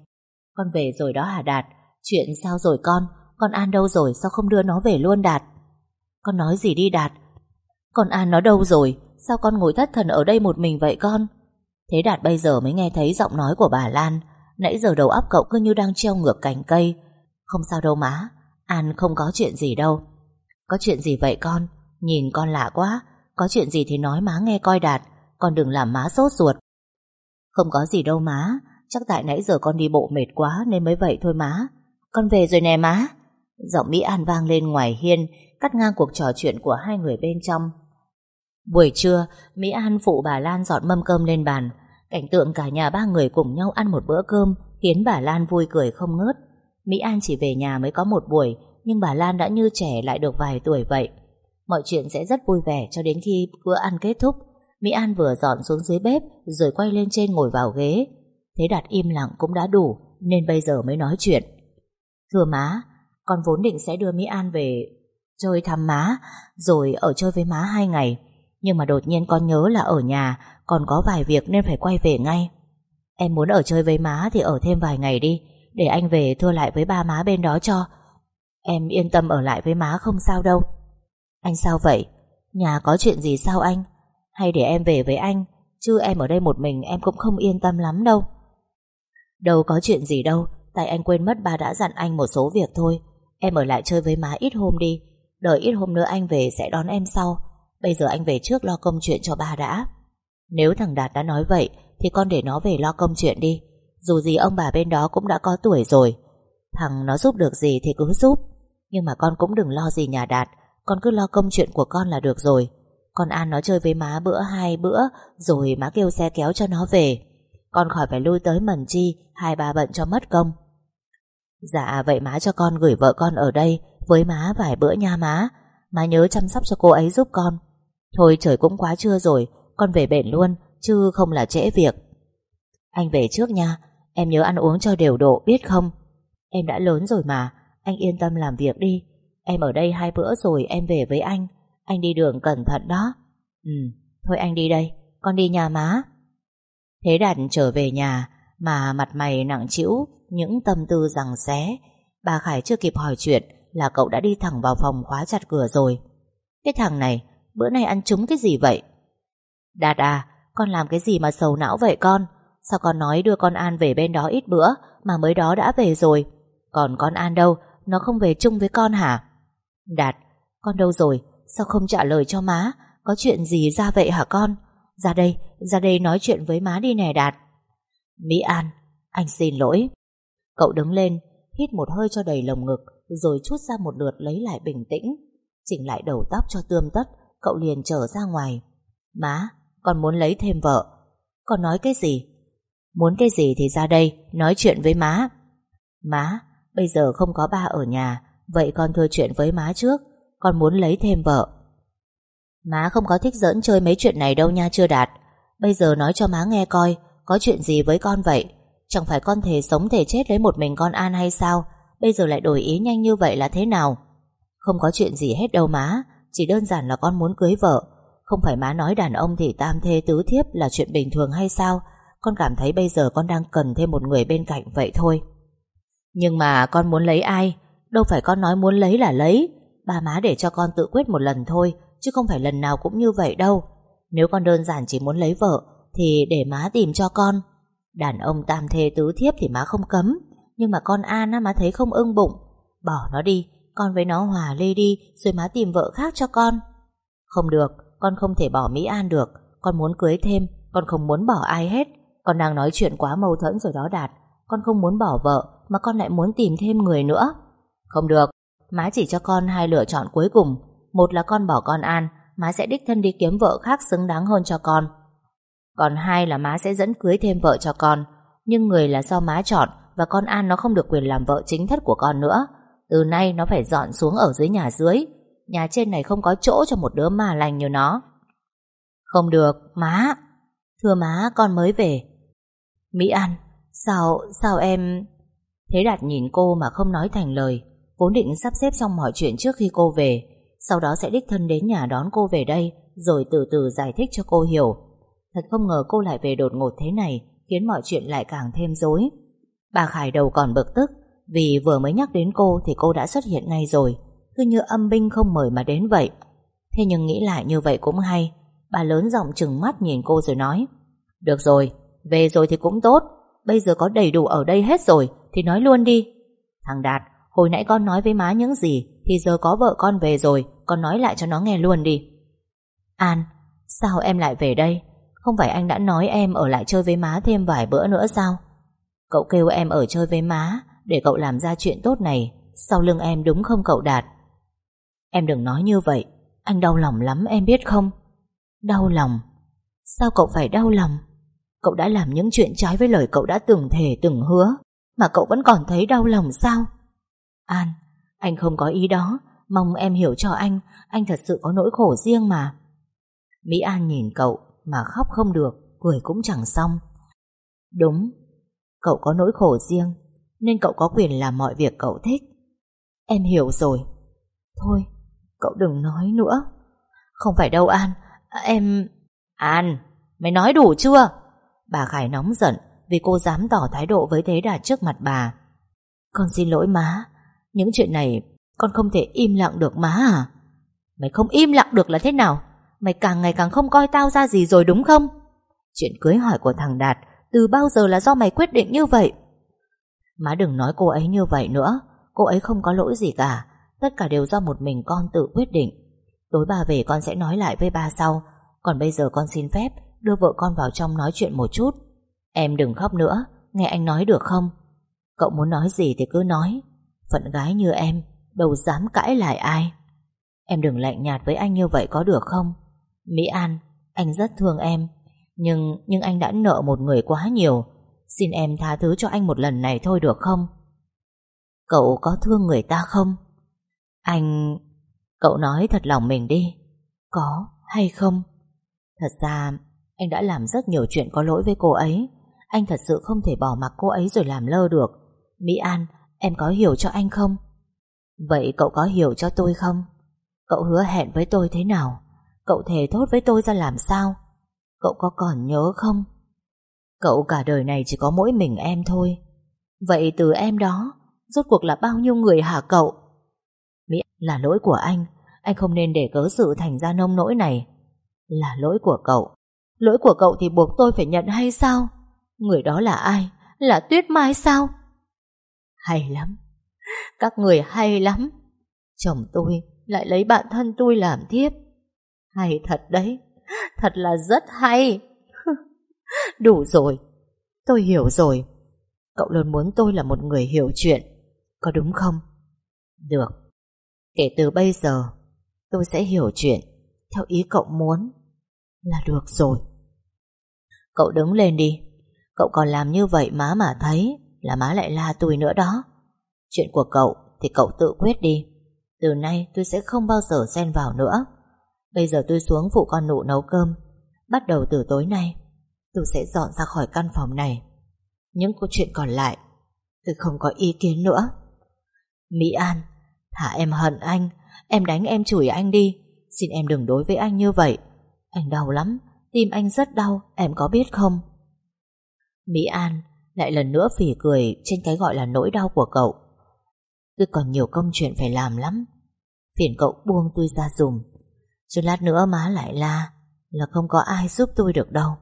Con về rồi đó hả Đạt? Chuyện sao rồi con? Con An đâu rồi? Sao không đưa nó về luôn Đạt? Con nói gì đi Đạt? Con An nó đâu rồi? Sao con ngồi thất thần ở đây một mình vậy con? Thế Đạt bây giờ mới nghe thấy giọng nói của bà Lan. Nãy giờ đầu óc cậu cứ như đang treo ngược cành cây. Không sao đâu má, An không có chuyện gì đâu. Có chuyện gì vậy con? Nhìn con lạ quá. Có chuyện gì thì nói má nghe coi Đạt. Con đừng làm má sốt ruột. Không có gì đâu má. Chắc tại nãy giờ con đi bộ mệt quá Nên mới vậy thôi má. Con về rồi nè má. Giọng Mỹ An vang lên ngoài hiên, Cắt ngang cuộc trò chuyện của hai người bên trong. Buổi trưa, Mỹ An phụ bà Lan dọn mâm cơm lên bàn. Cảnh tượng cả nhà ba người cùng nhau ăn một bữa cơm khiến bà Lan vui cười không ngớt. Mỹ An chỉ về nhà mới có một buổi, nhưng bà Lan đã như trẻ lại được vài tuổi vậy. Mọi chuyện sẽ rất vui vẻ cho đến khi bữa ăn kết thúc. Mỹ An vừa dọn xuống dưới bếp rồi quay lên trên ngồi vào ghế. Thế Đạt im lặng cũng đã đủ nên bây giờ mới nói chuyện. Thưa má, con vốn định sẽ đưa Mỹ An về chơi thăm má rồi ở chơi với má hai ngày. Nhưng mà đột nhiên con nhớ là ở nhà, còn có vài việc nên phải quay về ngay. Em muốn ở chơi với má thì ở thêm vài ngày đi, Để anh về thưa lại với ba má bên đó cho. Em yên tâm ở lại với má không sao đâu. Anh sao vậy? Nhà có chuyện gì sao anh? Hay để em về với anh, Chứ em ở đây một mình em cũng không yên tâm lắm đâu. Đâu có chuyện gì đâu, Tại anh quên mất ba đã dặn anh một số việc thôi. Em ở lại chơi với má ít hôm đi, Đợi ít hôm nữa anh về sẽ đón em sau. Bây giờ anh về trước lo công chuyện cho ba đã. Nếu thằng Đạt đã nói vậy, Thì con để nó về lo công chuyện đi. Dù gì ông bà bên đó cũng đã có tuổi rồi. Thằng nó giúp được gì thì cứ giúp. Nhưng mà con cũng đừng lo gì nhà Đạt. Con cứ lo công chuyện của con là được rồi. Con An nó chơi với má bữa hai bữa, Rồi má kêu xe kéo cho nó về. Con khỏi phải lui tới mần chi, Hai ba bận cho mất công. Dạ vậy má cho con gửi vợ con ở đây, Với má vài bữa nha má. Má nhớ chăm sóc cho cô ấy giúp con. Thôi trời cũng quá trưa rồi, con về bển luôn, Chứ không là trễ việc. Anh về trước nha, Em nhớ ăn uống cho đều độ, biết không? Em đã lớn rồi mà, Anh yên tâm làm việc đi. Em ở đây hai bữa rồi em về với anh Anh đi đường cẩn thận đó. Ừ thôi anh đi đây, Con đi nhà má. Thế Đạt trở về nhà, Mà mặt mày nặng trĩu, Những tâm tư rằng xé. Bà Khải chưa kịp hỏi chuyện Là cậu đã đi thẳng vào phòng khóa chặt cửa rồi. Cái thằng này Bữa nay ăn trúng cái gì vậy Đạt à, con làm cái gì mà sầu não vậy con? Sao con nói đưa con An về bên đó ít bữa mà mới đó đã về rồi? Còn con An đâu? Nó không về chung với con hả? Đạt, con đâu rồi? Sao không trả lời cho má? Có chuyện gì ra vậy hả con? Ra đây, ra đây nói chuyện với má đi nè Đạt. Mỹ An, anh xin lỗi. Cậu đứng lên, hít một hơi cho đầy lồng ngực, rồi chút ra một lượt lấy lại bình tĩnh. Chỉnh lại đầu tóc cho tươm tất, cậu liền trở ra ngoài. Má, con muốn lấy thêm vợ. Con nói cái gì? Muốn cái gì thì ra đây Nói chuyện với má. Má bây giờ không có ba ở nhà Vậy con thưa chuyện với má trước Con muốn lấy thêm vợ. Má không có thích giỡn chơi mấy chuyện này đâu nha chưa đạt. Bây giờ nói cho má nghe coi Có chuyện gì với con vậy? Chẳng phải con thể sống thể chết lấy một mình con An hay sao? Bây giờ lại đổi ý nhanh như vậy là thế nào? Không có chuyện gì hết đâu má. Chỉ đơn giản là con muốn cưới vợ. Không phải má nói đàn ông thì tam thê tứ thiếp là chuyện bình thường hay sao? Con cảm thấy bây giờ con đang cần thêm một người bên cạnh vậy thôi. Nhưng mà con muốn lấy ai? Đâu phải con nói muốn lấy là lấy. Ba má để cho con tự quyết một lần thôi, Chứ không phải lần nào cũng như vậy đâu. Nếu con đơn giản chỉ muốn lấy vợ, Thì để má tìm cho con. Đàn ông tam thê tứ thiếp thì má không cấm, Nhưng mà con An á má thấy không ưng bụng. Bỏ nó đi con với nó hòa ly đi, Rồi má tìm vợ khác cho con Không được, con không thể bỏ Mỹ An được Con muốn cưới thêm, Con không muốn bỏ ai hết Con đang nói chuyện quá mâu thuẫn rồi đó Đạt Con không muốn bỏ vợ, Mà con lại muốn tìm thêm người nữa Không được, Má chỉ cho con hai lựa chọn cuối cùng Một là con bỏ con An, má sẽ đích thân đi kiếm vợ khác xứng đáng hơn cho con. Còn hai là má sẽ dẫn cưới thêm vợ cho con. Nhưng người là do má chọn, và con An nó không được quyền làm vợ chính thất của con nữa. Từ nay nó phải dọn xuống ở dưới nhà dưới. Nhà trên này không có chỗ cho một đứa mà lành như nó. Không được, má. Thưa má, con mới về. Mỹ An, sao, sao em... Thế Đạt nhìn cô mà không nói thành lời. Vốn định sắp xếp xong mọi chuyện trước khi cô về. Sau đó sẽ đích thân đến nhà đón cô về đây, rồi từ từ giải thích cho cô hiểu. Thật không ngờ cô lại về đột ngột thế này, khiến mọi chuyện lại càng thêm rối. Bà Khải đầu còn bực tức, vì vừa mới nhắc đến cô thì cô đã xuất hiện ngay rồi, cứ như âm binh không mời mà đến vậy. Thế nhưng nghĩ lại như vậy cũng hay, bà lớn giọng chừng mắt nhìn cô rồi nói, Được rồi, về rồi thì cũng tốt, bây giờ có đầy đủ ở đây hết rồi, thì nói luôn đi. Thằng Đạt, hồi nãy con nói với má những gì, thì giờ có vợ con về rồi, con nói lại cho nó nghe luôn đi. An, sao em lại về đây? Không phải anh đã nói em ở lại chơi với má thêm vài bữa nữa sao? Cậu kêu em ở chơi với má để cậu làm ra chuyện tốt này. Sau lưng em đúng không cậu Đạt? Em đừng nói như vậy. Anh đau lòng lắm em biết không? Đau lòng? Sao cậu phải đau lòng? Cậu đã làm những chuyện trái với lời cậu đã từng thề từng hứa mà cậu vẫn còn thấy đau lòng sao? An, anh không có ý đó. Mong em hiểu cho anh. Anh thật sự có nỗi khổ riêng mà. Mỹ An nhìn cậu mà khóc không được, cười cũng chẳng xong. Đúng, cậu có nỗi khổ riêng, nên cậu có quyền làm mọi việc cậu thích. Em hiểu rồi. Thôi, cậu đừng nói nữa. Không phải đâu An, à, em... An, mày nói đủ chưa? Bà Khải nóng giận vì cô dám tỏ thái độ với Thế Đạt trước mặt bà. Con xin lỗi má, những chuyện này con không thể im lặng được má à? Mày không im lặng được là thế nào? Mày càng ngày càng không coi tao ra gì rồi đúng không? Chuyện cưới hỏi của thằng Đạt từ bao giờ là do mày quyết định như vậy? Má đừng nói cô ấy như vậy nữa. Cô ấy không có lỗi gì cả. Tất cả đều do một mình con tự quyết định. Tối ba về con sẽ nói lại với ba sau. Còn bây giờ con xin phép đưa vợ con vào trong nói chuyện một chút. Em đừng khóc nữa. Nghe anh nói được không? Cậu muốn nói gì thì cứ nói. Phận gái như em đâu dám cãi lại ai. Em đừng lạnh nhạt với anh như vậy có được không? Mỹ An, anh rất thương em, nhưng nhưng anh đã nợ một người quá nhiều. Xin em tha thứ cho anh một lần này thôi được không? Cậu có thương người ta không? Anh... Cậu nói thật lòng mình đi. Có hay không? Thật ra, anh đã làm rất nhiều chuyện có lỗi với cô ấy. Anh thật sự không thể bỏ mặc cô ấy rồi làm lơ được. Mỹ An, em có hiểu cho anh không? Vậy cậu có hiểu cho tôi không? Cậu hứa hẹn với tôi thế nào? Cậu thề thốt với tôi ra làm sao? Cậu có còn nhớ không? Cậu cả đời này chỉ có mỗi mình em thôi. Vậy từ em đó, rốt cuộc là bao nhiêu người hả cậu? Mỹ là lỗi của anh, anh không nên để cớ sự thành ra nông nỗi này. Là lỗi của cậu. Lỗi của cậu thì buộc tôi phải nhận hay sao? Người đó là ai? Là Tuyết Mai sao? Hay lắm. Các người hay lắm. Chồng tôi lại lấy bạn thân tôi làm tiếp. Hay thật đấy, thật là rất hay. Đủ rồi, tôi hiểu rồi. Cậu luôn muốn tôi là một người hiểu chuyện, có đúng không? Được, kể từ bây giờ, tôi sẽ hiểu chuyện theo ý cậu muốn. Là được rồi. Cậu đứng lên đi, cậu còn làm như vậy má mà thấy là má lại la tôi nữa đó. Chuyện của cậu thì cậu tự quyết đi. Từ nay tôi sẽ không bao giờ xen vào nữa. Bây giờ tôi xuống phụ con nụ nấu cơm. Bắt đầu từ tối nay, tôi sẽ dọn ra khỏi căn phòng này. Những câu chuyện còn lại, tôi không có ý kiến nữa. Mỹ An, thả em hận anh, em đánh em chửi anh đi. Xin em đừng đối với anh như vậy. Anh đau lắm, tim anh rất đau, em có biết không? Mỹ An lại lần nữa phỉ cười trên cái gọi là nỗi đau của cậu. Tôi còn nhiều công chuyện phải làm lắm Phiền cậu buông tôi ra dùm Chứ lát nữa má lại la Là không có ai giúp tôi được đâu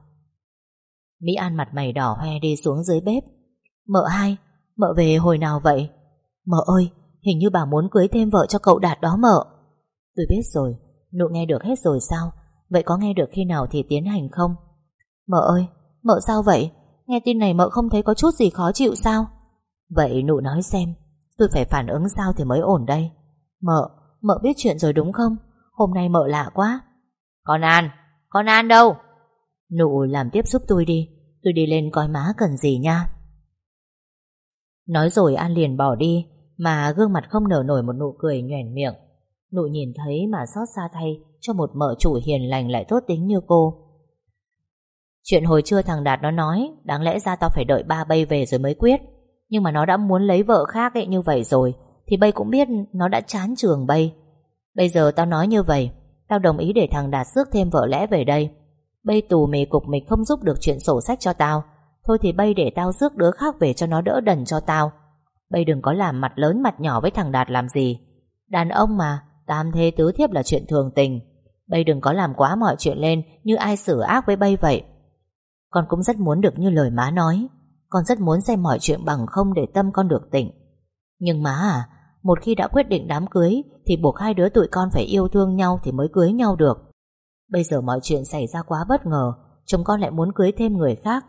Mỹ An mặt mày đỏ hoe đi xuống dưới bếp. Mợ hai Mợ về hồi nào vậy? Mợ ơi Hình như bà muốn cưới thêm vợ cho cậu Đạt đó mợ. Tôi biết rồi Nụ nghe được hết rồi sao? Vậy có nghe được khi nào thì tiến hành không? Mợ ơi Mợ sao vậy? Nghe tin này mợ không thấy có chút gì khó chịu sao? Vậy nụ nói xem Tôi phải phản ứng sao thì mới ổn đây? Mợ, mợ biết chuyện rồi đúng không? Hôm nay mợ lạ quá. Con An, con An đâu? Nụ làm tiếp giúp tôi đi, tôi đi lên coi má cần gì nha. Nói rồi An liền bỏ đi, mà gương mặt không nở nổi một nụ cười nhoèn miệng. Nụ nhìn thấy mà xót xa thay cho một mợ chủ hiền lành lại tốt tính như cô. Chuyện hồi trưa thằng Đạt nó nói, đáng lẽ ra tao phải đợi ba bay về rồi mới quyết. Nhưng mà nó đã muốn lấy vợ khác ấy như vậy rồi, thì bay cũng biết nó đã chán trường bay. Bây giờ tao nói như vậy, tao đồng ý để thằng Đạt rước thêm vợ lẽ về đây bây tù mì cục mịch không giúp được chuyện sổ sách cho tao, thôi thì bây để tao rước đứa khác về cho nó đỡ đần cho tao. bây đừng có làm mặt lớn mặt nhỏ với thằng Đạt làm gì. Đàn ông mà, tam thế tứ thiếp là chuyện thường tình. bây đừng có làm quá mọi chuyện lên như ai xử ác với bây vậy. Con cũng rất muốn được như lời má nói. Con rất muốn xem mọi chuyện bằng không để tâm con được tỉnh. Nhưng má à, một khi đã quyết định đám cưới thì buộc hai đứa tụi con phải yêu thương nhau thì mới cưới nhau được. Bây giờ mọi chuyện xảy ra quá bất ngờ, chúng con lại muốn cưới thêm người khác.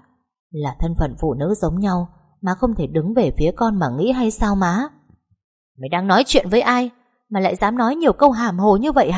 Là thân phận phụ nữ giống nhau, má không thể đứng về phía con mà nghĩ hay sao má? Mày đang nói chuyện với ai mà lại dám nói nhiều câu hàm hồ như vậy hả?